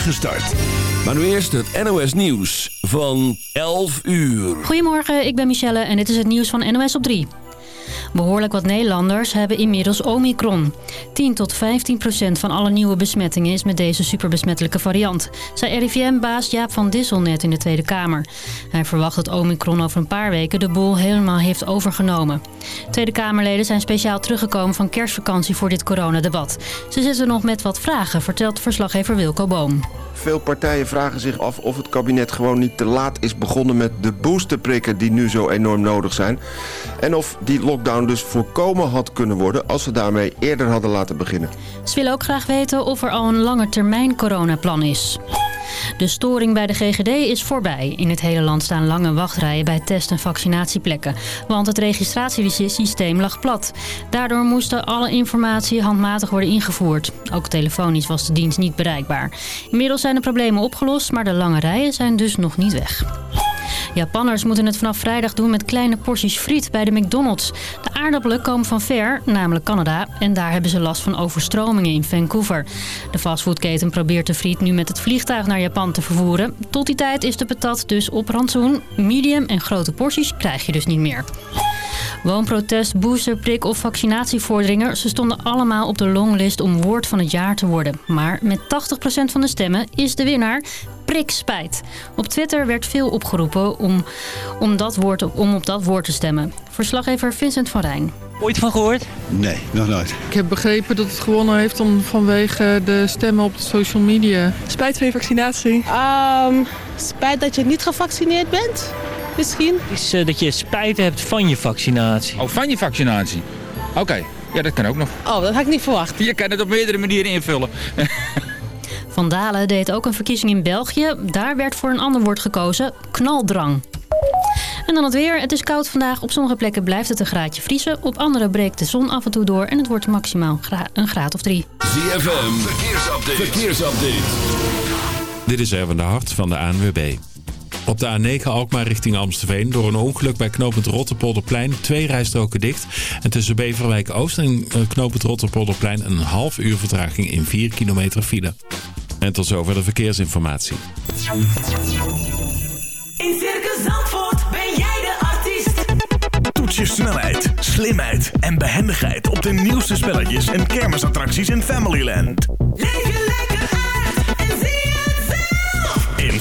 spoedige start. Maar nu eerst het NOS Nieuws van 11 uur. Goedemorgen, ik ben Michelle en dit is het nieuws van NOS op 3. Behoorlijk wat Nederlanders hebben inmiddels Omicron. 10 tot 15 procent van alle nieuwe besmettingen is met deze superbesmettelijke variant, zei RIVM-baas Jaap van Dissel net in de Tweede Kamer. Hij verwacht dat Omicron over een paar weken de boel helemaal heeft overgenomen. Tweede Kamerleden zijn speciaal teruggekomen van kerstvakantie voor dit coronadebat. Ze zitten nog met wat vragen, vertelt verslaggever Wilco Boom. Veel partijen vragen zich af of het kabinet gewoon niet te laat is begonnen met de boosterprikken die nu zo enorm nodig zijn. En of die lockdown dus voorkomen had kunnen worden als ze daarmee eerder hadden laten beginnen. Ze willen ook graag weten of er al een lange termijn coronaplan is. De storing bij de GGD is voorbij. In het hele land staan lange wachtrijen bij test- en vaccinatieplekken. Want het registratiesysteem lag plat. Daardoor moesten alle informatie handmatig worden ingevoerd. Ook telefonisch was de dienst niet bereikbaar. Inmiddels zijn de problemen opgelost, maar de lange rijen zijn dus nog niet weg. Japanners moeten het vanaf vrijdag doen met kleine porties friet bij de McDonald's. De aardappelen komen van ver, namelijk Canada. En daar hebben ze last van overstromingen in Vancouver. De fastfoodketen probeert de friet nu met het vliegtuig naar Japan te vervoeren. Tot die tijd is de patat dus op rantsoen. Medium en grote porties krijg je dus niet meer. Woonprotest, boosterprik of vaccinatievorderingen... ze stonden allemaal op de longlist om woord van het jaar te worden. Maar met 80% van de stemmen is de winnaar prikspijt. Op Twitter werd veel opgeroepen om, om, dat woord, om op dat woord te stemmen. Verslaggever Vincent van Rijn. Ooit van gehoord? Nee, nog nooit. Ik heb begrepen dat het gewonnen heeft om, vanwege de stemmen op de social media. Spijt van je vaccinatie? Um, spijt dat je niet gevaccineerd bent, misschien. Is uh, dat je spijt hebt van je vaccinatie. Oh, van je vaccinatie? Oké, okay. ja dat kan ook nog. Oh, dat had ik niet verwacht. Je kan het op meerdere manieren invullen. Van Dalen deed ook een verkiezing in België. Daar werd voor een ander woord gekozen, knaldrang. En dan het weer. Het is koud vandaag. Op sommige plekken blijft het een graadje vriezen. Op andere breekt de zon af en toe door en het wordt maximaal gra een graad of drie. ZFM, verkeersupdate. verkeersupdate. Dit is Erwin de Hart van de ANWB. Op de A9 Alkmaar richting Amstelveen door een ongeluk bij knooppunt Rotterpolderplein twee rijstroken dicht. En tussen Beverwijk Oost en knooppunt Rotterpolderplein een half uur vertraging in 4 kilometer file. En tot zover de verkeersinformatie. In Circus Zandvoort ben jij de artiest. Toets je snelheid, slimheid en behendigheid op de nieuwste spelletjes en kermisattracties in Familyland. Leef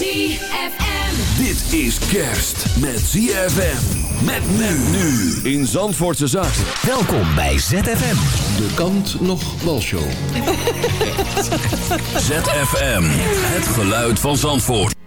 ZFM. Dit is kerst met ZFM. Met men nu in Zandvoortse Zaken. Welkom bij ZFM. De kant nog walshow. ZFM. Het geluid van Zandvoort.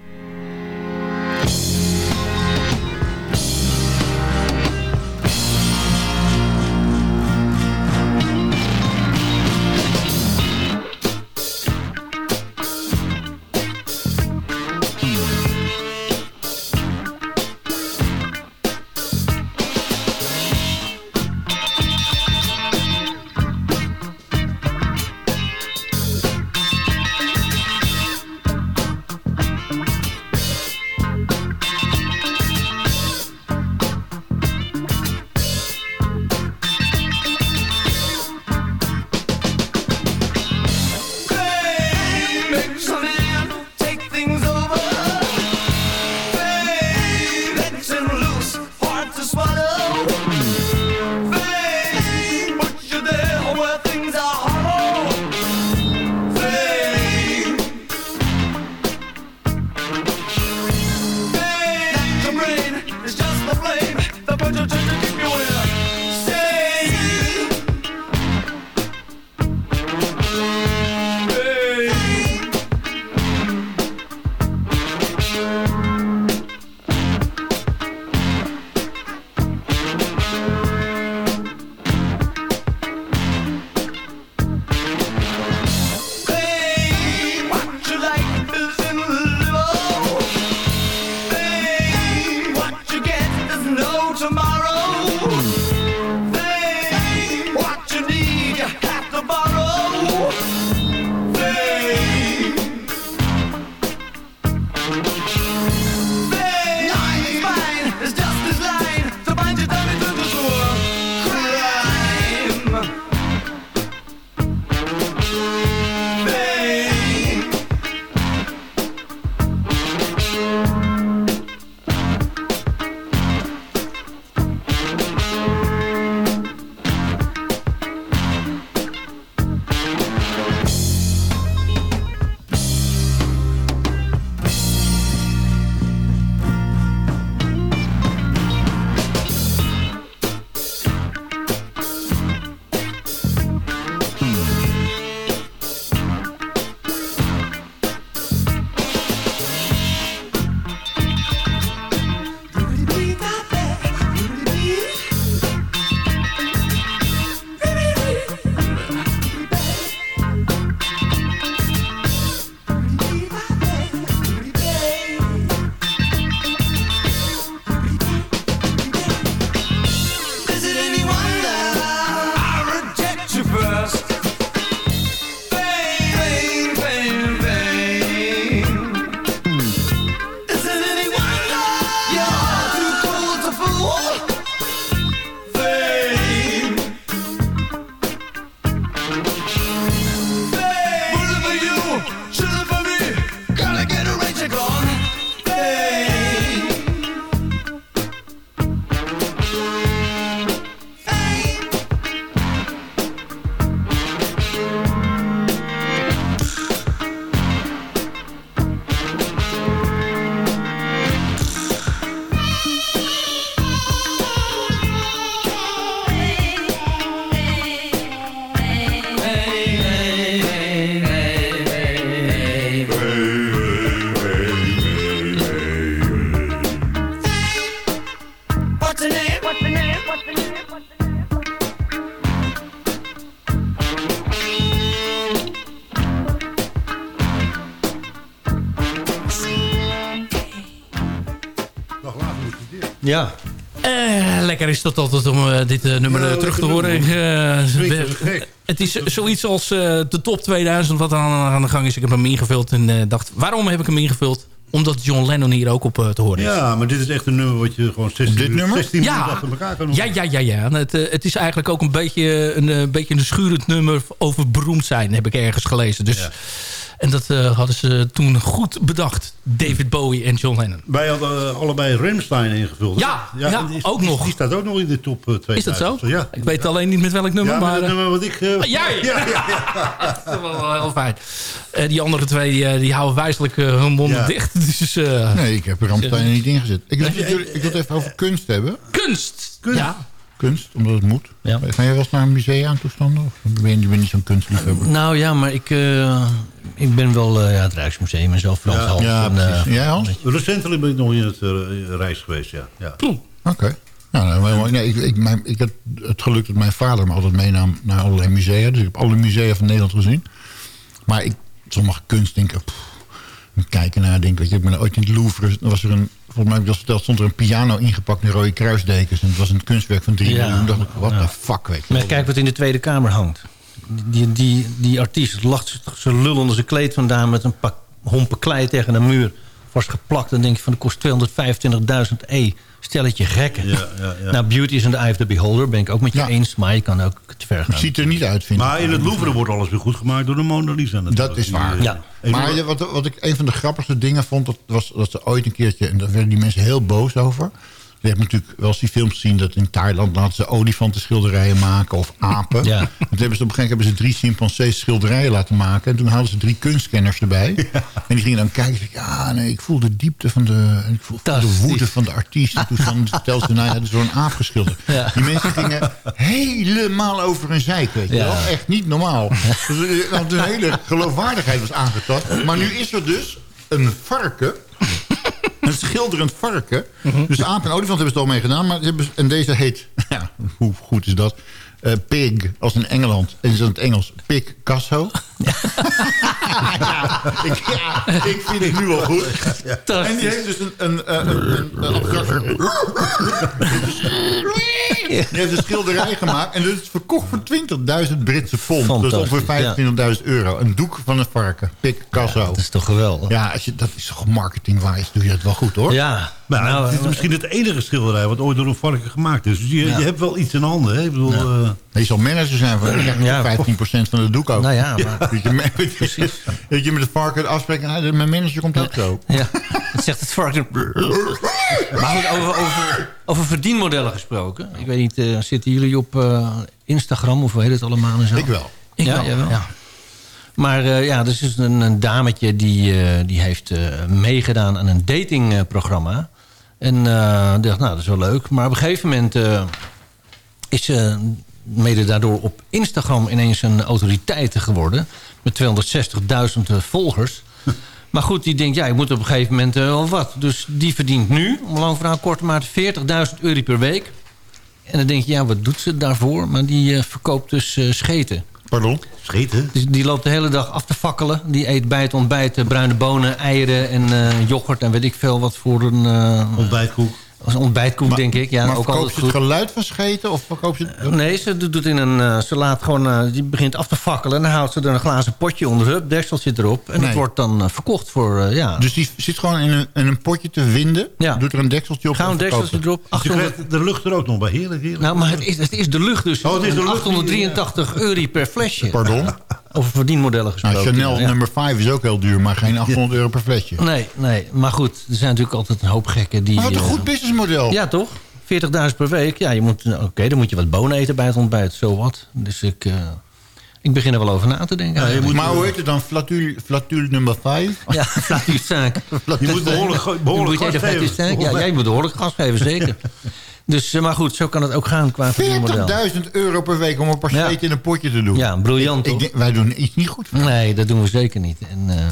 Ja. Eh, lekker is dat altijd om eh, dit eh, nummer Ja, terug te horen. Eh, we- het is zoiets als eh, de top 2000 wat aan, aan de gang is. Ik heb hem ingevuld en eh, dacht, waarom heb ik hem ingevuld? Omdat John Lennon hier ook op te horen is. Ja, maar dit is echt een nummer wat je gewoon 16, Dit nummer? 16 minuten Ja. achter elkaar kan Ja, ja, ja, ja. En Het, eh, het is eigenlijk ook een beetje een, eh, beetje een schurend nummer over beroemd zijn, heb ik ergens gelezen. Dus, En dat eh, hadden ze toen goed bedacht, David Bowie en John Lennon. Wij hadden eh, allebei Ramstein ingevuld. Ja, ja, is- ook die- nog. Die staat ook nog in de top eh, 2000. Is dat zo? Ja. Ik weet alleen niet met welk nummer, Ja, met maar... het eh, nummer wat ik... eh, Ah, jij? Ja, ja, ja. dat is wel heel fijn. Eh, die andere twee die, eh, die houden wijselijk eh, hun monden Ja. dicht. Dus, eh, Nee, ik heb er Ramstein dus, niet ingezet. Ik wil, ik wil het even over kunst hebben. Kunst! Ja. Kunst, omdat het moet. Ga jij wel eens naar een museum aan toestanden? Of ben je, je bent niet zo'n kunstliefhebber? Nou ja, maar ik, eh, ik ben wel eh, ja, het Rijksmuseum en zo. Frans Ja. Hals Ja, en, eh, Hans? Recentelijk ben ik nog in het reis geweest, ja. ja. Oké. Nou, nou, nee, ik, ik, mijn, ik had het geluk dat mijn vader me altijd meenam naar allerlei musea. Dus ik heb alle musea van Nederland gezien. Maar ik, sommige kunst denk ik... pff, kijken naar, denk ik. Ik ben ooit in het Louvre. Was er een, volgens mij heb ik dat verteld, stond er een piano ingepakt in rode kruisdekens. En het was een kunstwerk van 3 Ja. miljoen. dacht ik, what the fuck, weet je Maar kijk wat in de Tweede Kamer hangt. Die, die, die artiest lacht ze lullende zijn kleed vandaan... met een pak hompen klei tegen een muur vastgeplakt. Dan denk je van, dat kost 225.000 e. Stelletje gekken. Ja, ja, ja. Nou, beauty is in the eye of the beholder. Ben ik ook met je eens. Maar je kan ook te ver gaan. Het ziet er niet uit, vind ik. Maar in het Louvre wordt alles weer goed gemaakt door de Mona Lisa. natuurlijk. Dat is waar. Eh, Maar wat, wat ik een van de grappigste dingen vond... Dat was dat ze ooit een keertje... en daar werden die mensen heel boos over... Je hebt natuurlijk wel eens die films gezien dat in Thailand laten ze olifantenschilderijen maken of apen. Ja. Hebben ze op een gegeven moment hebben ze drie chimpansees schilderijen laten maken. En toen hadden ze drie kunstkenners erbij. En die gingen dan kijken. Ja, nee, ik voel de diepte van de, ik voel de woede van de artiest. En toen vertelde ze, nou ja, een aap geschilderd. Ja. Die mensen gingen helemaal over hun zeik, weet je wel. Echt niet normaal. Dus, eh, want hun hele geloofwaardigheid was aangetast. Maar nu is er dus een varken een schilderend varken. Dus aap en olifant hebben ze het al mee gedaan. Maar en deze heet, ja, hoe goed is dat? Eh, pig, als in Engeland. En is in het Engels Picasso. Ja. ik, ja, ik vind het nu al goed. En die heeft dus een, een, een, een, een Die heeft een schilderij gemaakt. En dat is verkocht voor 20.000 Britse pond. Dat is ongeveer Fantastisch, 25.000 euro. Een doek van een varken. Picasso. dat is toch geweldig? Ja, als je, dat is toch marketingwijs doe je dat wel goed hoor. Ja. Maar Nou, het is misschien het enige schilderij wat ooit door een varken gemaakt is. Dus je, Ja. je hebt wel iets in handen. Hè? Ik bedoel, eh, Je zal manager zijn van dan krijg je Ja, 15% van de doek ook. Nou ja, maar- Dat je, Precies. Dat je met het varken afspreekt, nou, mijn manager komt ook zo. Ja, dat zegt het varken. Maar goed, over, over, over verdienmodellen gesproken. Ik weet niet, eh, zitten jullie op eh, Instagram of hoe heet het allemaal en zo? Ik wel. Ik ja, jawel. Ja. Maar eh, ja, er is dus een, een dametje die, eh, die heeft eh, meegedaan aan een datingprogramma. En eh, dacht, nou, dat is wel leuk. Maar op een gegeven moment eh, is ze mede daardoor op Instagram ineens een autoriteit geworden. Met 260.000 volgers. Maar goed, die denkt, ja, ik moet op een gegeven moment eh, wel wat. Dus die verdient nu, om lang verhaal kort te maken, 40.000 euro per week. En dan denk je, ja, wat doet ze daarvoor? Maar die eh, verkoopt dus eh, scheten. Pardon? Scheten? Dus die loopt de hele dag af te fakkelen. Die eet bij het ontbijt eh, bruine bonen, eieren en eh, yoghurt... en weet ik veel wat voor een... eh, ontbijtkoek. Als een ontbijtkoek, denk ik. Ja, maar ook het goed. geluid van scheten? Of verkoopt je het... Nee, ze doet het in een. eh, ze laat gewoon. eh, die begint af te fakkelen. En dan houdt ze er een glazen potje onder. Hup, deksel zit erop. En Nee. dat wordt dan eh, verkocht voor. eh, ja. Dus die zit gewoon in een, in een potje te winden. Ja. Doet er een dekseltje op. Gaan en een dekseltje erop. Dus je 800, krijgt de lucht er ook nog bij. Heerlijk, heerlijk. nou, maar het is, het is de lucht dus. Oh, het is de lucht. 883 euro per flesje. Pardon? Over verdienmodellen Nou, gesproken. Chanel ja. nummer 5 is ook heel duur, maar geen 800 euro per flesje. Nee, nee. Maar goed, er zijn natuurlijk altijd een hoop gekken die... Maar wat een eh, goed businessmodel. Ja, toch? 40.000 per week. Ja, je moet, nou, oké, dan moet je wat bonen eten bij het ontbijt. Zo wat. Dus ik, eh, ik begin er wel over na te denken. Ja, je moet- Maar hoe heet het dan? Flatul, flatul nummer 5? Ja. Je moet behoorlijk, behoorlijk gas geven. Ja, jij moet behoorlijk gas geven, zeker. Dus, eh, maar goed, zo kan het ook gaan qua verdienmodel. 40.000 euro per week om een paar Ja. in een potje te doen. Ja, briljant Ik toch? denk, wij doen iets niet goed. Nee, dat doen we zeker niet. En eh,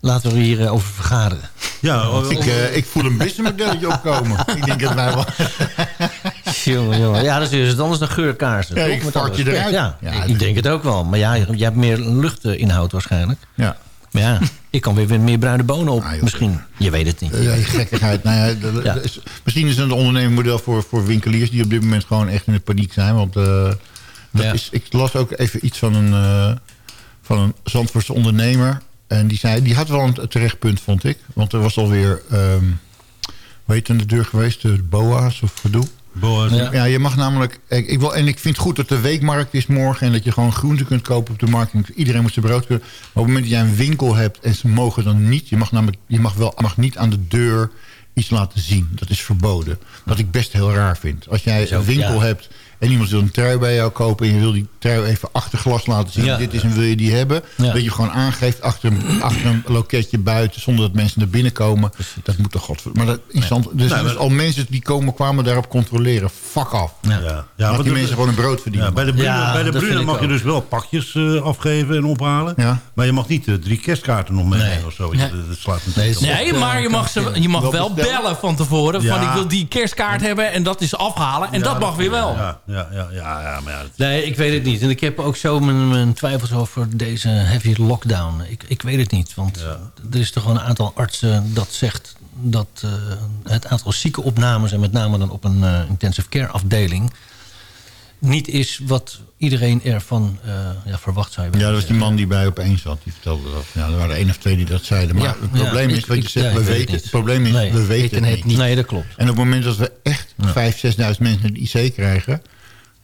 laten we hier eh, over vergaderen. Ja, oh, Ik, eh, ik voel een businessmodelletje opkomen. ik denk dat wij wel... jongen, jongen. Ja, dat is het anders dan geurkaarsen. Ja, ik je eruit. Ja, Ja, ik dat- denk het ook wel. Maar ja, je, je hebt meer luchtinhoud waarschijnlijk. Ja. Maar ja, ik kan weer meer bruine bonen op. Ah, misschien. Je weet het niet. Ja, gekkigheid. Nou ja, de- Ja. de- is- misschien is het een ondernemermodel voor, voor winkeliers... die op dit moment gewoon echt in de paniek zijn. Want eh, dat Ja. is, ik las ook even iets van een, eh van een Zandvoortse ondernemer. En die, zei, die had wel een terecht punt, vond ik. Want er was alweer... Um, het aan de deur geweest? De BOA's of gedoe? Boas. Ja. Ja, je mag namelijk... Ik, ik wil, en ik vind het goed dat de weekmarkt is morgen... en dat je gewoon groenten kunt kopen op de markt. En iedereen moet zijn brood kunnen. Maar op het moment dat jij een winkel hebt... en ze mogen dan niet... je mag, namelijk, je mag, wel, mag niet aan de deur iets laten zien. Dat is verboden. Wat ik best heel raar vind. Als jij een winkel ja. hebt... en iemand wil een trui bij jou kopen... en je wil die trui even achter glas laten zien... Ja. dit is en wil je die hebben... Ja. dat je gewoon aangeeft achter, een- achter een loketje buiten... zonder dat mensen naar binnen komen. Dat moet toch godver... Maar dat, in stand, dus, Nee, dus al mensen die komen, kwamen daarop controleren. Fuck af. Ja, ja, Laat die de- mensen gewoon een brood verdienen. Ja, bij de Brune, Ja, bij de mag je dus wel pakjes eh, afgeven en ophalen. Ja. Maar je mag niet eh, drie kerstkaarten nog meenemen Nee. of zo. Nee. Dat, dat slaat natuurlijk Nee, op. Nee, maar je mag, ze, je mag Wel bestellen. bellen van tevoren. Van ik wil die kerstkaart hebben en dat is afhalen. En Ja, dat mag weer wel. Ja, ja, ja, maar ja, dat- Nee, ik weet het niet. En ik heb ook zo mijn, mijn twijfels over deze heavy lockdown. Ik, ik weet het niet. Want er is toch wel een aantal artsen dat zegt... dat eh, het aantal ziekenopnames... en met name dan op een eh, intensive care afdeling... niet is wat iedereen ervan eh, ja, verwacht zou je Ja, dat was die man die bij opeens zat. Die vertelde dat. Ja, er waren één of twee die dat zeiden. Maar Ja, het probleem ja, is, ik- wat je zegt, ja, we ik weet het weten, het probleem is, Nee, we weten het niet. Nee, dat klopt. En op het moment dat we echt 5.000, 6.000 mensen in de IC krijgen...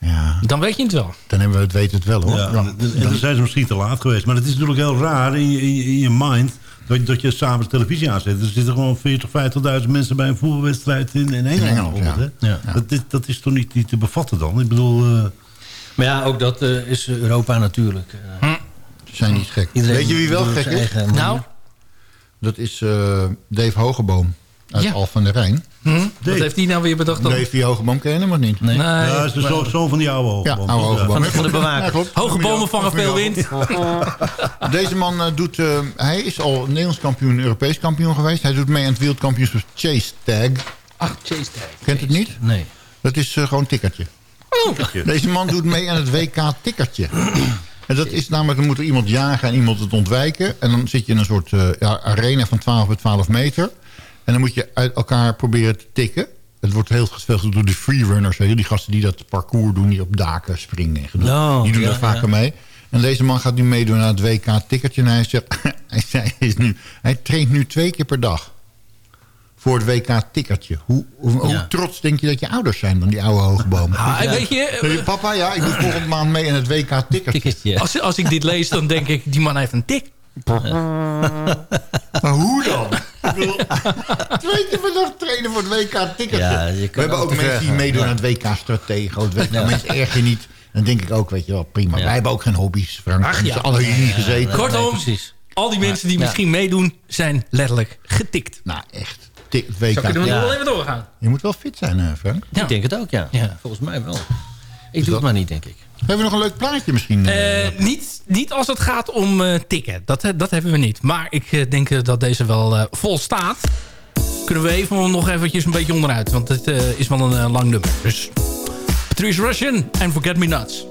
Ja, Dan weet je het wel. dan hebben we het weten het wel hoor. Ja, en en dan zijn ze misschien te laat geweest. Maar het is natuurlijk heel raar in je, in je, in je mind... dat, dat je samen de televisie aanzet. Er zitten gewoon 40, 50.000 mensen bij een voetbalwedstrijd in, in Engeland. Ja. hè? Ja. Dat, is, dat is toch niet, niet te bevatten dan? Ik bedoel... eh, Maar ja, ook dat eh, is Europa natuurlijk. Eh, Ze zijn niet gek. Iedereen Weet je wie wel gek is? eigen. Nou, Dat is eh, Dave Hogeboom uit Ja. Al van der Rijn. hm? wat heeft die nou weer bedacht dan? Dave die Hogeboom ken je hem of niet? Nee. Nee, ja, dat is de maar- zoon zoon van die oude hoge Ja, oude Hogeboom. Van de- van de bewaker. Ja. Hoge bomen vangen veel wind. Deze man eh, doet... eh, hij is al Nederlands kampioen, Europees kampioen geweest. Hij doet mee aan het wereldkampioenschap Chase Tag. Ach, Chase Tag. Kent het niet? Nee. Dat is eh, gewoon een tikkertje. Deze man doet mee aan het WK tikkertje. En dat is namelijk, dan moet er iemand jagen en iemand het ontwijken. En dan zit je in een soort eh, ja, arena van 12 bij 12 meter. En dan moet je uit elkaar proberen te tikken. Het wordt heel gespeeld door de freerunners. Die gasten die dat parcours doen, die op daken springen. en gedoe. Oh, die doen ja, daar vaker ja. mee. En deze man gaat nu meedoen aan het WK tikkertje. En hij zegt, hij, zei, is nu, hij traint nu twee keer per dag. Voor het WK tikkertje. Hoe, hoe, hoe Ja. trots denk je dat je ouders zijn dan die oude hoge bomen? Ah, weet je, Papa, ja, ik doe volgende maand mee in het WK tikkertje. Ticketje. als, als ik dit lees, dan denk ik, die man heeft een tik. Maar hoe dan? Ik bedoel, Twee keer dag trainen voor het WK. Ja, je We hebben ook mensen die meedoen Ja. aan het WK stratege. Het WK. Mensen erg je niet. Dan denk ik ook, weet je wel, prima. Ja. Wij hebben ook geen hobby's, Frank. Ach, ja. ja. Alle gezeten. Kortom, precies. al die mensen die Ja. misschien meedoen, zijn letterlijk getikt. Nou, echt. WK. Zo kunnen we Ja. nog wel even doorgaan. Je moet wel fit zijn, eh, Frank. Ja. Ik denk het ook, ja. Ja. Volgens mij wel. Ik doe het maar niet, denk ik. Hebben we nog een leuk plaatje misschien? eh? Eh, niet, niet als het gaat om eh, tikken. Dat, dat hebben we niet. Maar ik eh, denk eh, dat deze wel eh, vol staat. Kunnen we even nog eventjes een beetje onderuit. Want het eh, is wel een eh, lang nummer. Dus Patrice Russian en Forget Me Nuts.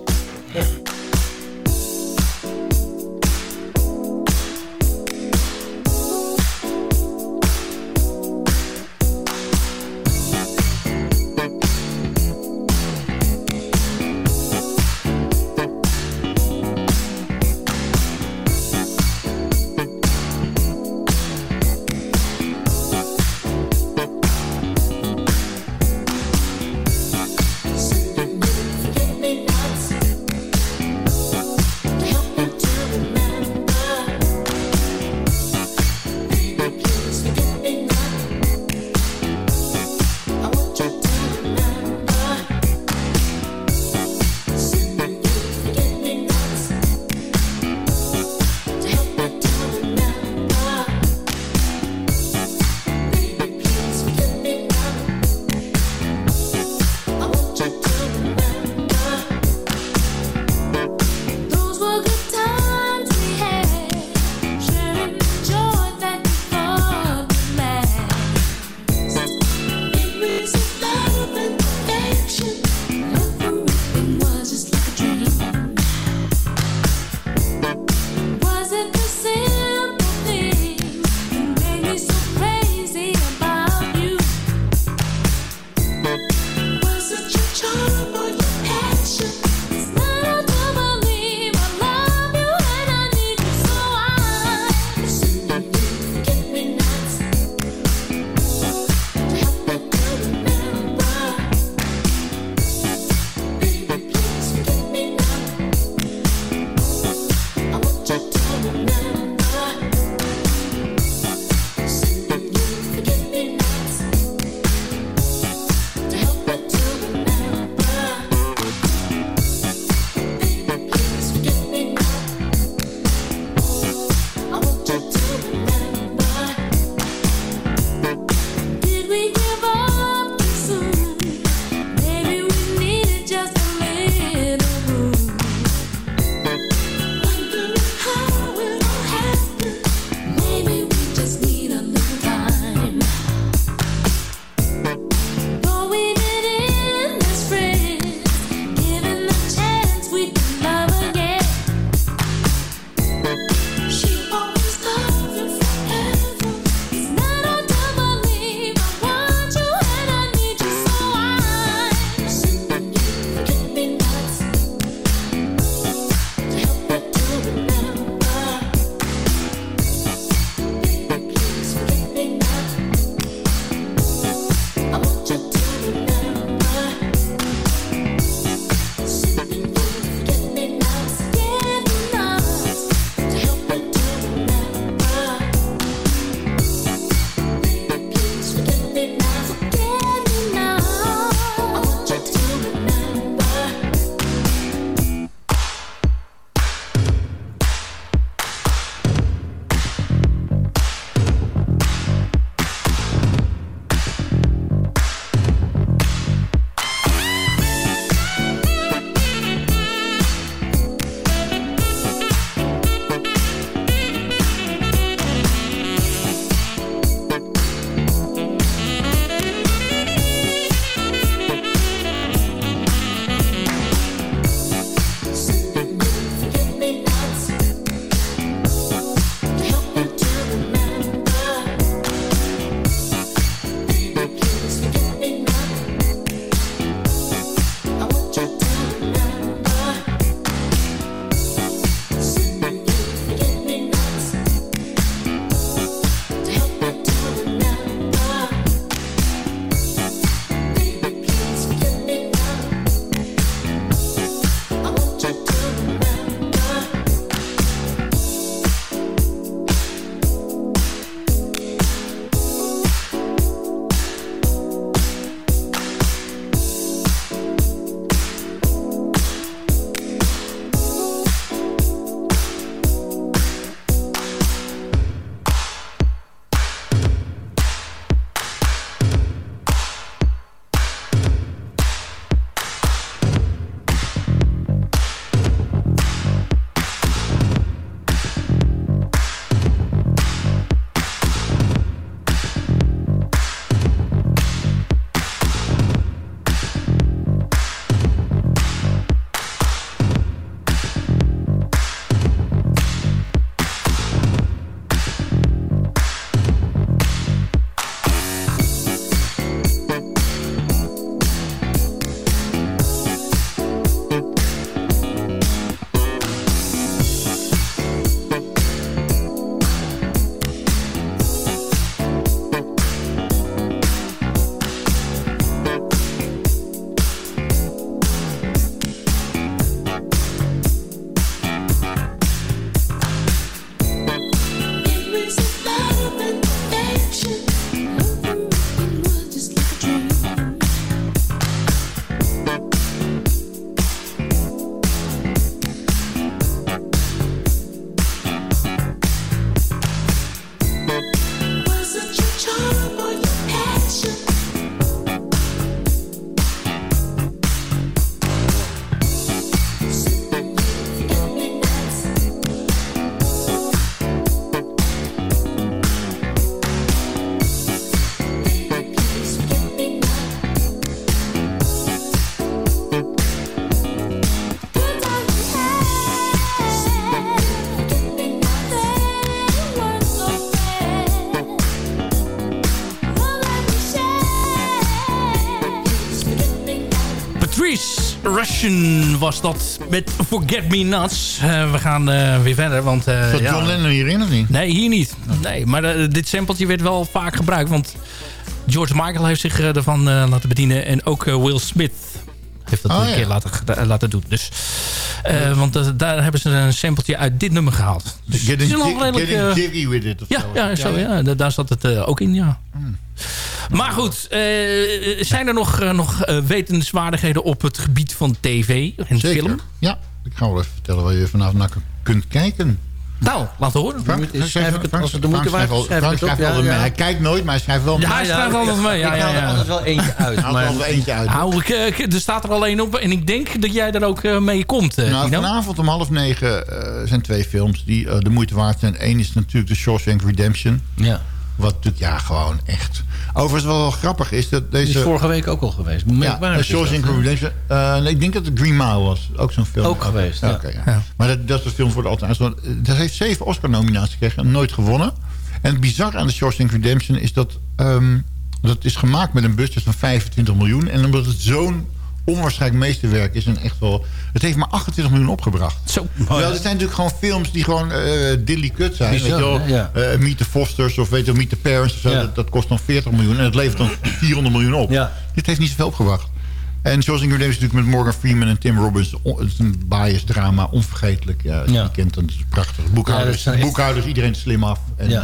Was dat met Forget Me Nuts. Eh, we gaan eh, weer verder, want... uh, Zat John Lennon hierin of niet? Nee, hier niet. Nee, maar dit sampletje werd wel vaak gebruikt, want George Michael heeft zich ervan laten bedienen. En ook Will Smith heeft dat Oh, een ja. keer laten, laten doen. Dus, want daar hebben ze een sampletje uit dit nummer gehaald. Dus Getting, is nog redelijk, getting jiggy with it of ja, ja, zo, ja. da- daar zat het ook in, ja. Hmm. Maar goed, uh, zijn er nog, uh, nog uh, wetenswaardigheden op het gebied van tv en Zeker. film? Ja, ik ga wel even vertellen waar je vanavond naar kunt kijken. Nou, laten horen. Frank, Frank, schrijf ik het als het de moeite Frank waard is, schrijft ik Frank altijd ja, mee. ja. Hij kijkt nooit, maar hij schrijft wel Ja, mee. hij schrijft altijd mee. Ja, ik ja, haal er ja. altijd wel eentje uit. Haalt er maar- altijd wel eentje uit. Nou, ik, ik- er staat er alleen op en ik denk dat jij er ook mee komt, Nou, vanavond om half negen uh, zijn twee films die uh, de moeite waard zijn. Eén is natuurlijk The Shawshank Redemption. Ja. Wat natuurlijk, ja, gewoon echt... Overigens wat wel grappig is dat Die deze... is vorige week ook al geweest. ja, is dat, Shawshank hè? Redemption. Uh, nee, ik denk dat het Green Mile was. Ook zo'n film. Ook geweest, ja. Oké, ja. Maar dat, dat soort films worden altijd... want, uh, Dat heeft zeven Oscar-nominaties gekregen en nooit gewonnen. En het bizarre aan The Shawshank Redemption is dat... Um, dat is gemaakt met een budget van 25 miljoen. En omdat het zo'n onwaarschijnlijk meesterwerk is... en echt wel... Het heeft maar 28 miljoen opgebracht. Zo. Wel, er zijn natuurlijk gewoon films die gewoon uh, dilly kut zijn. Bizar, weet je wel? hè? Ja. Uh, Meet the Fosters of weet je wel, Meet the Parents. Of zo, Ja. dat, dat kost dan 40 miljoen. En het levert dan 400 miljoen op. Ja. Dit heeft niet zoveel opgebracht. En Redemption is natuurlijk met Morgan Freeman en Tim Robbins. Het is een bias drama, onvergetelijk. Ja, als je Ja. kent, dan is het prachtig. Boekhouders, Ja, boekhouders iedereen slim af. En, Ja.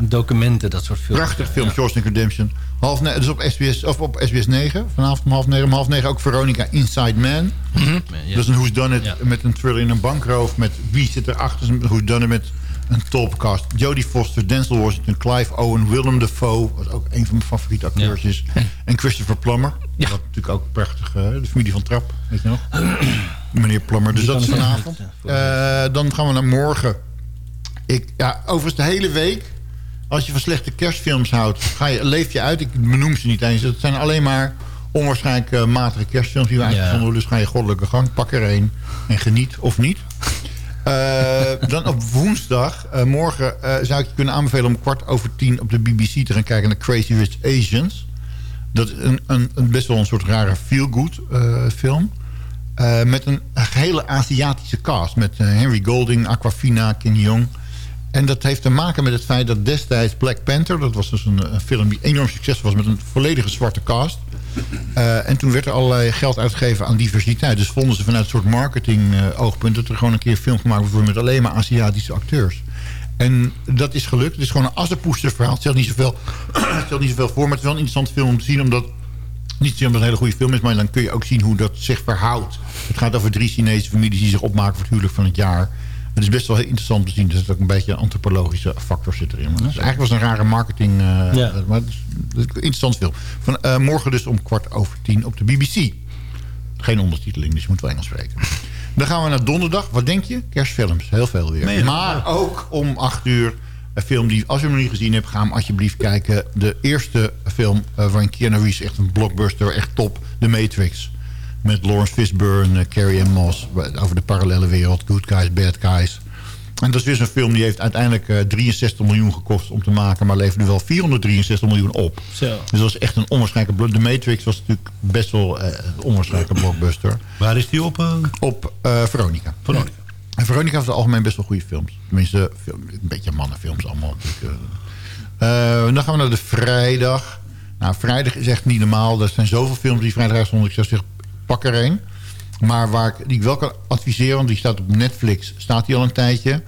eh, Documenten, dat soort films. Prachtig film, Ja. Shawshank Redemption. Half dus op SBS, of op SBS 9, vanavond om half negen. Om half negen ook Veronica Inside Man. Ja. Dat is een Who's Done It met een thriller in een bankroof. Met wie zit erachter, Who's Done It met een topcast. Jodie Foster, Denzel Washington, Clive Owen, Willem Dafoe... wat ook een van mijn favoriete acteurs is. En Christopher Plummer. Ja. Wat natuurlijk ook prachtig, eh, de familie van Trap, weet je nog? Meneer Plummer, dus Die dat is vanavond. ja, voor Eh, dan gaan we naar morgen. Ik, ja, overigens de hele week... Als je van slechte kerstfilms houdt, ga je, leef je uit. Ik benoem ze niet eens. Het zijn alleen maar onwaarschijnlijk eh, matige kerstfilms die we uitgezonden worden. Dus ga je goddelijke gang, pak er één en geniet of niet. Eh, dan op woensdag, eh, morgen, eh, zou ik je kunnen aanbevelen om kwart over tien op de BBC te gaan kijken naar Crazy Rich Asians. Dat is een, een, een best wel een soort rare feel-good film. Met een hele Aziatische cast. Met Henry Golding, Aquafina, Ken Jeong. En dat heeft te maken met het feit dat destijds Black Panther... dat was dus een, een film die enorm succesvol was... met een volledige zwarte cast. Eh, en toen werd er allerlei geld uitgegeven aan diversiteit. Dus vonden ze vanuit een soort marketing eh, dat er gewoon een keer film gemaakt wordt met alleen maar Aziatische acteurs. En dat is gelukt. Het is gewoon een assenpoester verhaal. Het stelt niet zoveel, het niet zoveel voor, maar het is wel een interessante film om te zien... omdat niet omdat het een hele goede film is... maar dan kun je ook zien hoe dat zich verhoudt. Het gaat over drie Chinese families die zich opmaken voor het huwelijk van het jaar. Het is best wel interessant te zien. Er zit ook een beetje een antropologische factor zit erin. Dus eigenlijk was het een rare marketing... eh, Ja. maar het is, het is een interessant film. Van, eh, morgen dus om kwart over tien op de BBC. Geen ondertiteling, dus je moet wel Engels spreken. Dan gaan we naar donderdag. Wat denk je? Kerstfilms. Heel veel weer. Maar ook om acht uur een film die, als je hem nog niet gezien hebt... ga hem alsjeblieft kijken. De eerste film uh, waarin Keanu Reeves echt een blockbuster, echt top. The Matrix. Met Lawrence Fishburne, uh, Carrie Ann Moss. Over de parallele wereld. Good guys, bad guys. En dat is weer zo'n film die heeft uiteindelijk uh, 63 miljoen gekost om te maken... maar leverde wel 463 miljoen op. Zo. Dus dat is echt een onwaarschijnlijke... The Matrix was natuurlijk best wel uh, een onwaarschijnlijke blockbuster. Waar is die op? Uh? Op uh, Veronica. Veronica. En Veronica heeft algemeen best wel goede films. Tenminste, film, een beetje mannenfilms allemaal. natuurlijk. Uh, dan gaan we naar de vrijdag. Nou, vrijdag is echt niet normaal. Er zijn zoveel films die vrijdag uitzonden. Ik zou zeggen, pak er één. Maar waar ik, die ik wel kan adviseren, want die staat op Netflix, staat die al een tijdje.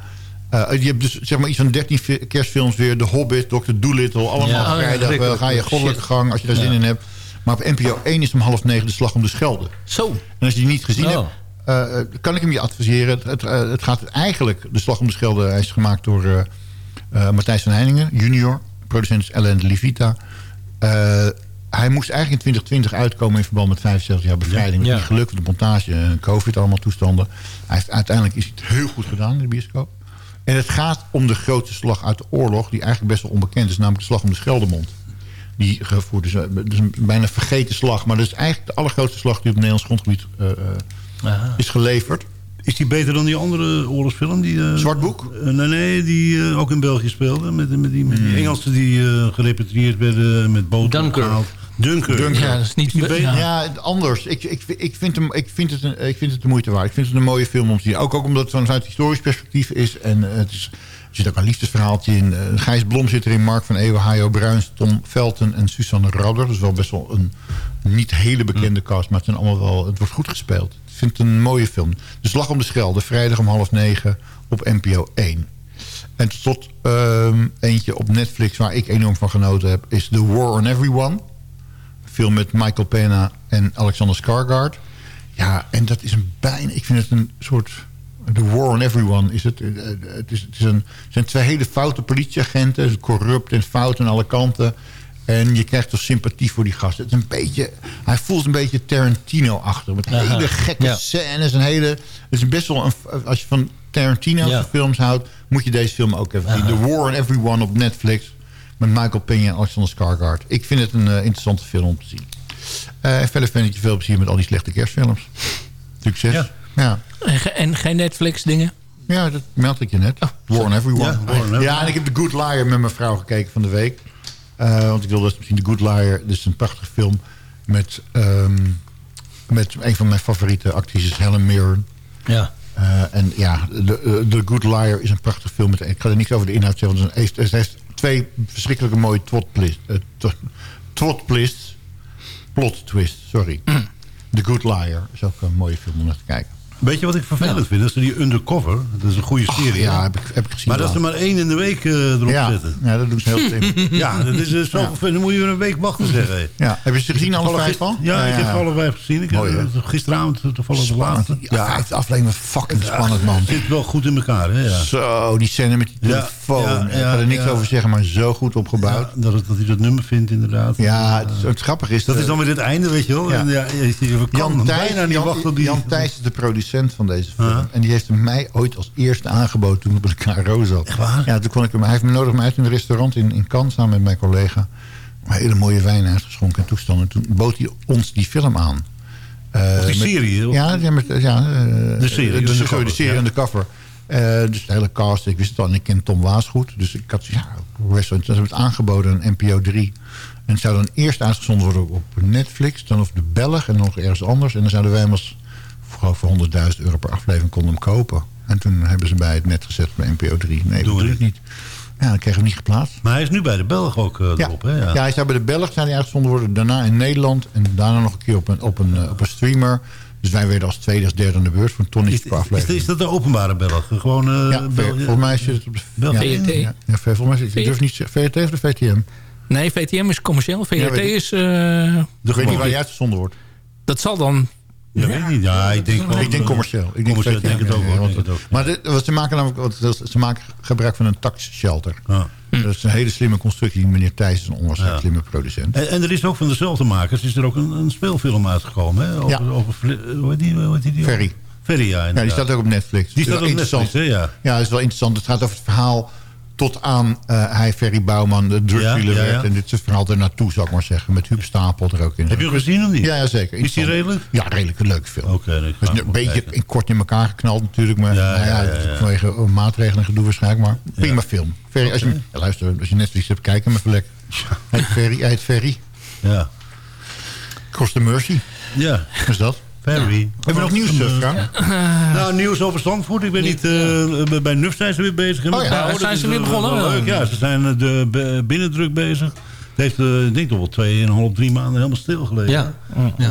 Uh, je hebt dus zeg maar iets van 13 kerstfilms weer. The Hobbit, Dr. Dolittle. Allemaal ja, vrijdag. Wel, ga je goddelijke gang als je daar ja. zin in hebt. Maar op NPO 1 is om half negen de slag om de Schelde. Zo. En als je die niet gezien oh. hebt, uh, kan ik hem je adviseren. Het, het, het, gaat eigenlijk, de slag om de Schelde, hij is gemaakt door Matthijs van Heiningen, junior. Producent is Ellen de Levita. Hij moest eigenlijk in 2020 uitkomen in verband met 75 jaar bevrijding. Ja. Dat is niet gelukt, de montage, covid, allemaal toestanden. Hij heeft, uiteindelijk is het heel goed gedaan in de bioscoop. En het gaat om de grootste slag uit de oorlog... die eigenlijk best wel onbekend is, namelijk de slag om de Scheldemond. Die gevoerd is, dat is een bijna vergeten slag... maar dat is eigenlijk de allergrootste slag die op het Nederlands grondgebied uh, uh, is geleverd. Is die beter dan die andere oorlogsfilm? Die, uh, Zwartboek? nee, nee, die ook in België speelde. Met, met die, met die Engelsen die gerepatrieerd werden met boten Dunkirk. Dunkirk. Ja, dat is niet... Ja, ja. anders. Ik, ik, ik, vind hem, ik, vind het een, ik vind het de moeite waard. Ik vind het een mooie film om te zien. Ook, ook omdat het vanuit historisch perspectief is. En eh, het is, er zit ook een liefdesverhaaltje in. Eh, Gijs Blom zit erin, Mark van Eeuwen, Hajo Bruins, Tom Felten en Susanne Radder. Dus wel best wel een niet hele bekende cast, maar het, zijn allemaal wel, het wordt goed gespeeld. Ik vind het een mooie film. De Slag om de Schelde, vrijdag om half negen op NPO 1. En tot slot ehm, eentje op Netflix waar ik enorm van genoten heb... is The War on Everyone. Film met Michael Pena en Alexander Skarsgård. Ja, en dat is een bijna... Ik vind het een soort... The War on Everyone is het. Eh, eh, Het, is, het is een, het zijn twee hele foute politieagenten. Corrupt en fout aan alle kanten. En je krijgt toch sympathie voor die gast. Het is een beetje, hij voelt een beetje Tarantino-achtig. Met Aha, hele gekke ja. scènes. Een hele, het is best wel een, als je van Tarantino's Ja. films houdt... moet je deze film ook even zien. The War on Everyone op Netflix. Met Michael Peña en Alexander Skarsgård. Ik vind het een eh, interessante film om te zien. Eh, en verder vind ik je veel plezier met al die slechte kerstfilms. Succes. Ja. Ja. En, ge- en geen Netflix dingen? Ja, dat meld ik je net. War on Everyone. Ja, Everyone. Ja, en ik heb The Good Liar met mijn vrouw gekeken van de week. Eh, want ik wilde dus misschien The Good Liar. Dit is een prachtige film met, ehm, met een van mijn favoriete actrices, Helen Mirren. Ja. Eh, en ja, The, The Good Liar is een prachtig film. Met, ik ga er niks over de inhoud zeggen. Want het, heeft twee verschrikkelijke mooie twot twot twists. Plot twist, sorry. The Good Liar is ook een mooie film om naar te kijken. Weet je wat ik vervelend vind? Dat is die Undercover. Dat is een goede serie. ja, heb ik, heb ik gezien. Maar dat ze maar één in de week eh, erop ja, zetten. ja, dat doen ze heel slim. Ja, dat is eh, zo Ja. Dan moet je weer een week wachten zeggen. Ja, heb je ze gezien, alle vijf van? Ja, ik heb ja. alle vijf gezien. Ik heb Mooi, hè? eh, gisteravond toevallig de laatste. Ja, vijf afleveringen fucking spannend, man. Het zit wel goed in elkaar, hè? Ja. Zo, die scène met die telefoon. ik ga er niks over zeggen, maar zo goed opgebouwd. Dat, het, dat hij dat nummer vindt, inderdaad. Ja, het, grappige is... Dat is dan weer het einde, weet je wel. Ja. Je, kan Jan Thijs, bijna niet Jan, wachten op die... Jan Thijs is de producent van deze film. Ja. En die heeft hem mij ooit als eerste aangeboden toen ik op de KRO zat. Echt waar? Ja, toen kon ik hem, hij heeft me nodig uit in een restaurant in, in Cannes samen met mijn collega. Een hele mooie wijn uitgeschonken en toestanden. Toen bood hij ons die film aan. Eh, Of die serie, of- Ja, ja, met, ja eh, De serie, De, Undercover, sorry, de serie ja. Undercover. Eh, dus de hele cast, ik wist het al. En ik ken Tom Waas goed. Dus ik had ja, restaurant. Toen hebben het aangeboden aan NPO 3. En het zou dan eerst uitgezonden worden op Netflix. Dan op de Belg en nog ergens anders. En dan zouden wij hem als voor, voor 100.000 euro per aflevering konden hem kopen. En toen hebben ze bij het net gezet bij NPO 3. Nee, dat Doe je ik niet. Ja, dan kreeg ik hem niet geplaatst. Maar hij is nu bij de Belg ook eh, Ja. erop, hè? Ja. Ja. hij zou bij de Belg hij uitgezonden worden. Daarna in Nederland. En daarna nog een keer op een, op een, eh, op een streamer. Dus wij werden als tweede, als derde aan de beurt. Tonnetje Is, per is, aflevering. is dat de openbare Belg? Gewoon eh ja, Bel- V- volgens mij zit het op de Belg- ja, VRT. Ja, ja, volgens mij zit, ik durf niet. VRT of de VTM? Nee, VTM is commercieel. VRT Ja, is... eh, Ik weet niet waar hij uitgezonden wordt. dat zal dan... Ja, weet ik niet. Ja, ik denk wel... ik denk commercieel. Ik denk commercieel VTM, denk ik het ook wel. Maar dit, wat ze maken namelijk, wat, ze maken gebruik van een tax-shelter. Ja. Dat is een hele slimme constructie. Meneer Thijs is een onwaarschijnlijk Ja. slimme producent. En, en er is ook van dezelfde makers is er ook een, een speelfilm uitgekomen, hè? Over, Ja. over, hoe heet die? Hoe heet die Ferry. Ferry, ja. Ja, die staat ook op Netflix. Die staat op Netflix, hè? Ja. Ja, dat is wel interessant. Het gaat over het verhaal tot aan eh, hij, Ferry Bouwman, de drugsdealer Ja, ja, ja. werd. En dit is verhaal ernaartoe, zou ik maar zeggen. Met Huub Stapel er ook in. Heb je hem gezien of niet? Ja, zeker. Is die Interessant. redelijk? Ja, redelijk een leuke film. Oké, ik een beetje kijken. in kort in elkaar geknald natuurlijk. Maar Ja, nou vanwege eh, maatregelen en gedoe waarschijnlijk. Maar prima film. Ferry, als, je, luister, als je Netflix hebt, kijk hem even lekker. Hij heet Ferry. Hij heet Ferry. Ja. Cross the Mercy. Ja. Is dat? Ferry. Hebben we nog nieuws, eh, Frank? Nou, nieuws over Zandvoort. Ik ben niet... eh, bij NUF zijn ze weer bezig. Oh ja, zijn ze weer eh, begonnen? leuk. Ja, ze zijn eh, de binnendruk bezig. Heeft, eh, ik denk toch wel tweeënhalf, drie maanden helemaal stilgelegen. Ja. Eh,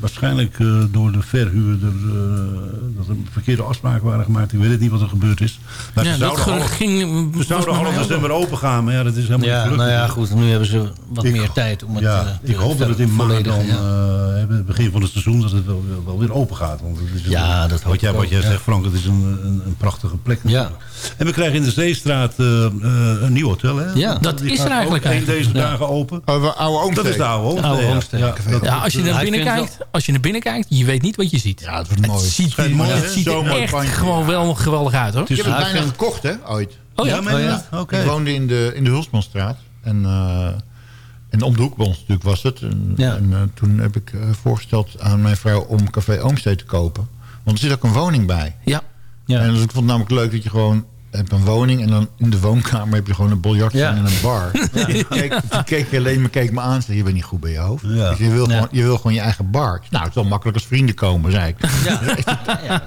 waarschijnlijk eh, door de verhuurder dat er verkeerde afspraken waren gemaakt. Ik weet het niet wat er gebeurd is. Maar Ja, ze dat half, ging... was zouden half december open gaan. Maar ja, dat is helemaal Ja, niet gelukt. nou ja, goed. Nu hebben ze wat Ik- meer tijd om het ja, ik hoop dat het in maart dan, het begin van het seizoen, dat het wel, wel weer open gaat. Want het is een- Ja, dat hoop wat jij, ik wat jij zegt, Frank, het is een, een, een prachtige plek. Ja. En we krijgen in de Zeestraat een nieuw hotel. Hè? Ja. Dat is er eigenlijk eigenlijk. deze Open. Oh, we- oude Dat is de oude Oomstee. Oude ja. Als je naar binnen kijkt, als je naar binnen kijkt, je weet niet wat je ziet. Ja, het wordt mooi. Het ziet, er, mooi, het ziet er echt gewoon wel geweldig uit, hoor. Ik heb het bijna gekocht, hè, ooit. Oh ja? je Oh, ja. Oké. Ik woonde in de, in de Hulsmanstraat. En, eh, en om de hoek bij ons natuurlijk was het. En, Ja. en, eh, toen heb ik eh, voorgesteld aan mijn vrouw om Café Oomstee te kopen. Want er zit ook een woning bij. Ja. Ja. En dus ik vond het namelijk leuk dat je gewoon heb een woning en dan in de woonkamer heb je gewoon een biljartzaal en een bar. Toen keek, toen keek je alleen maar keek me aan en zei, je bent niet goed bij je hoofd. Dus je, wil gewoon, je wil gewoon je eigen bar. Nou, het is wel makkelijk als vrienden komen, zei ik.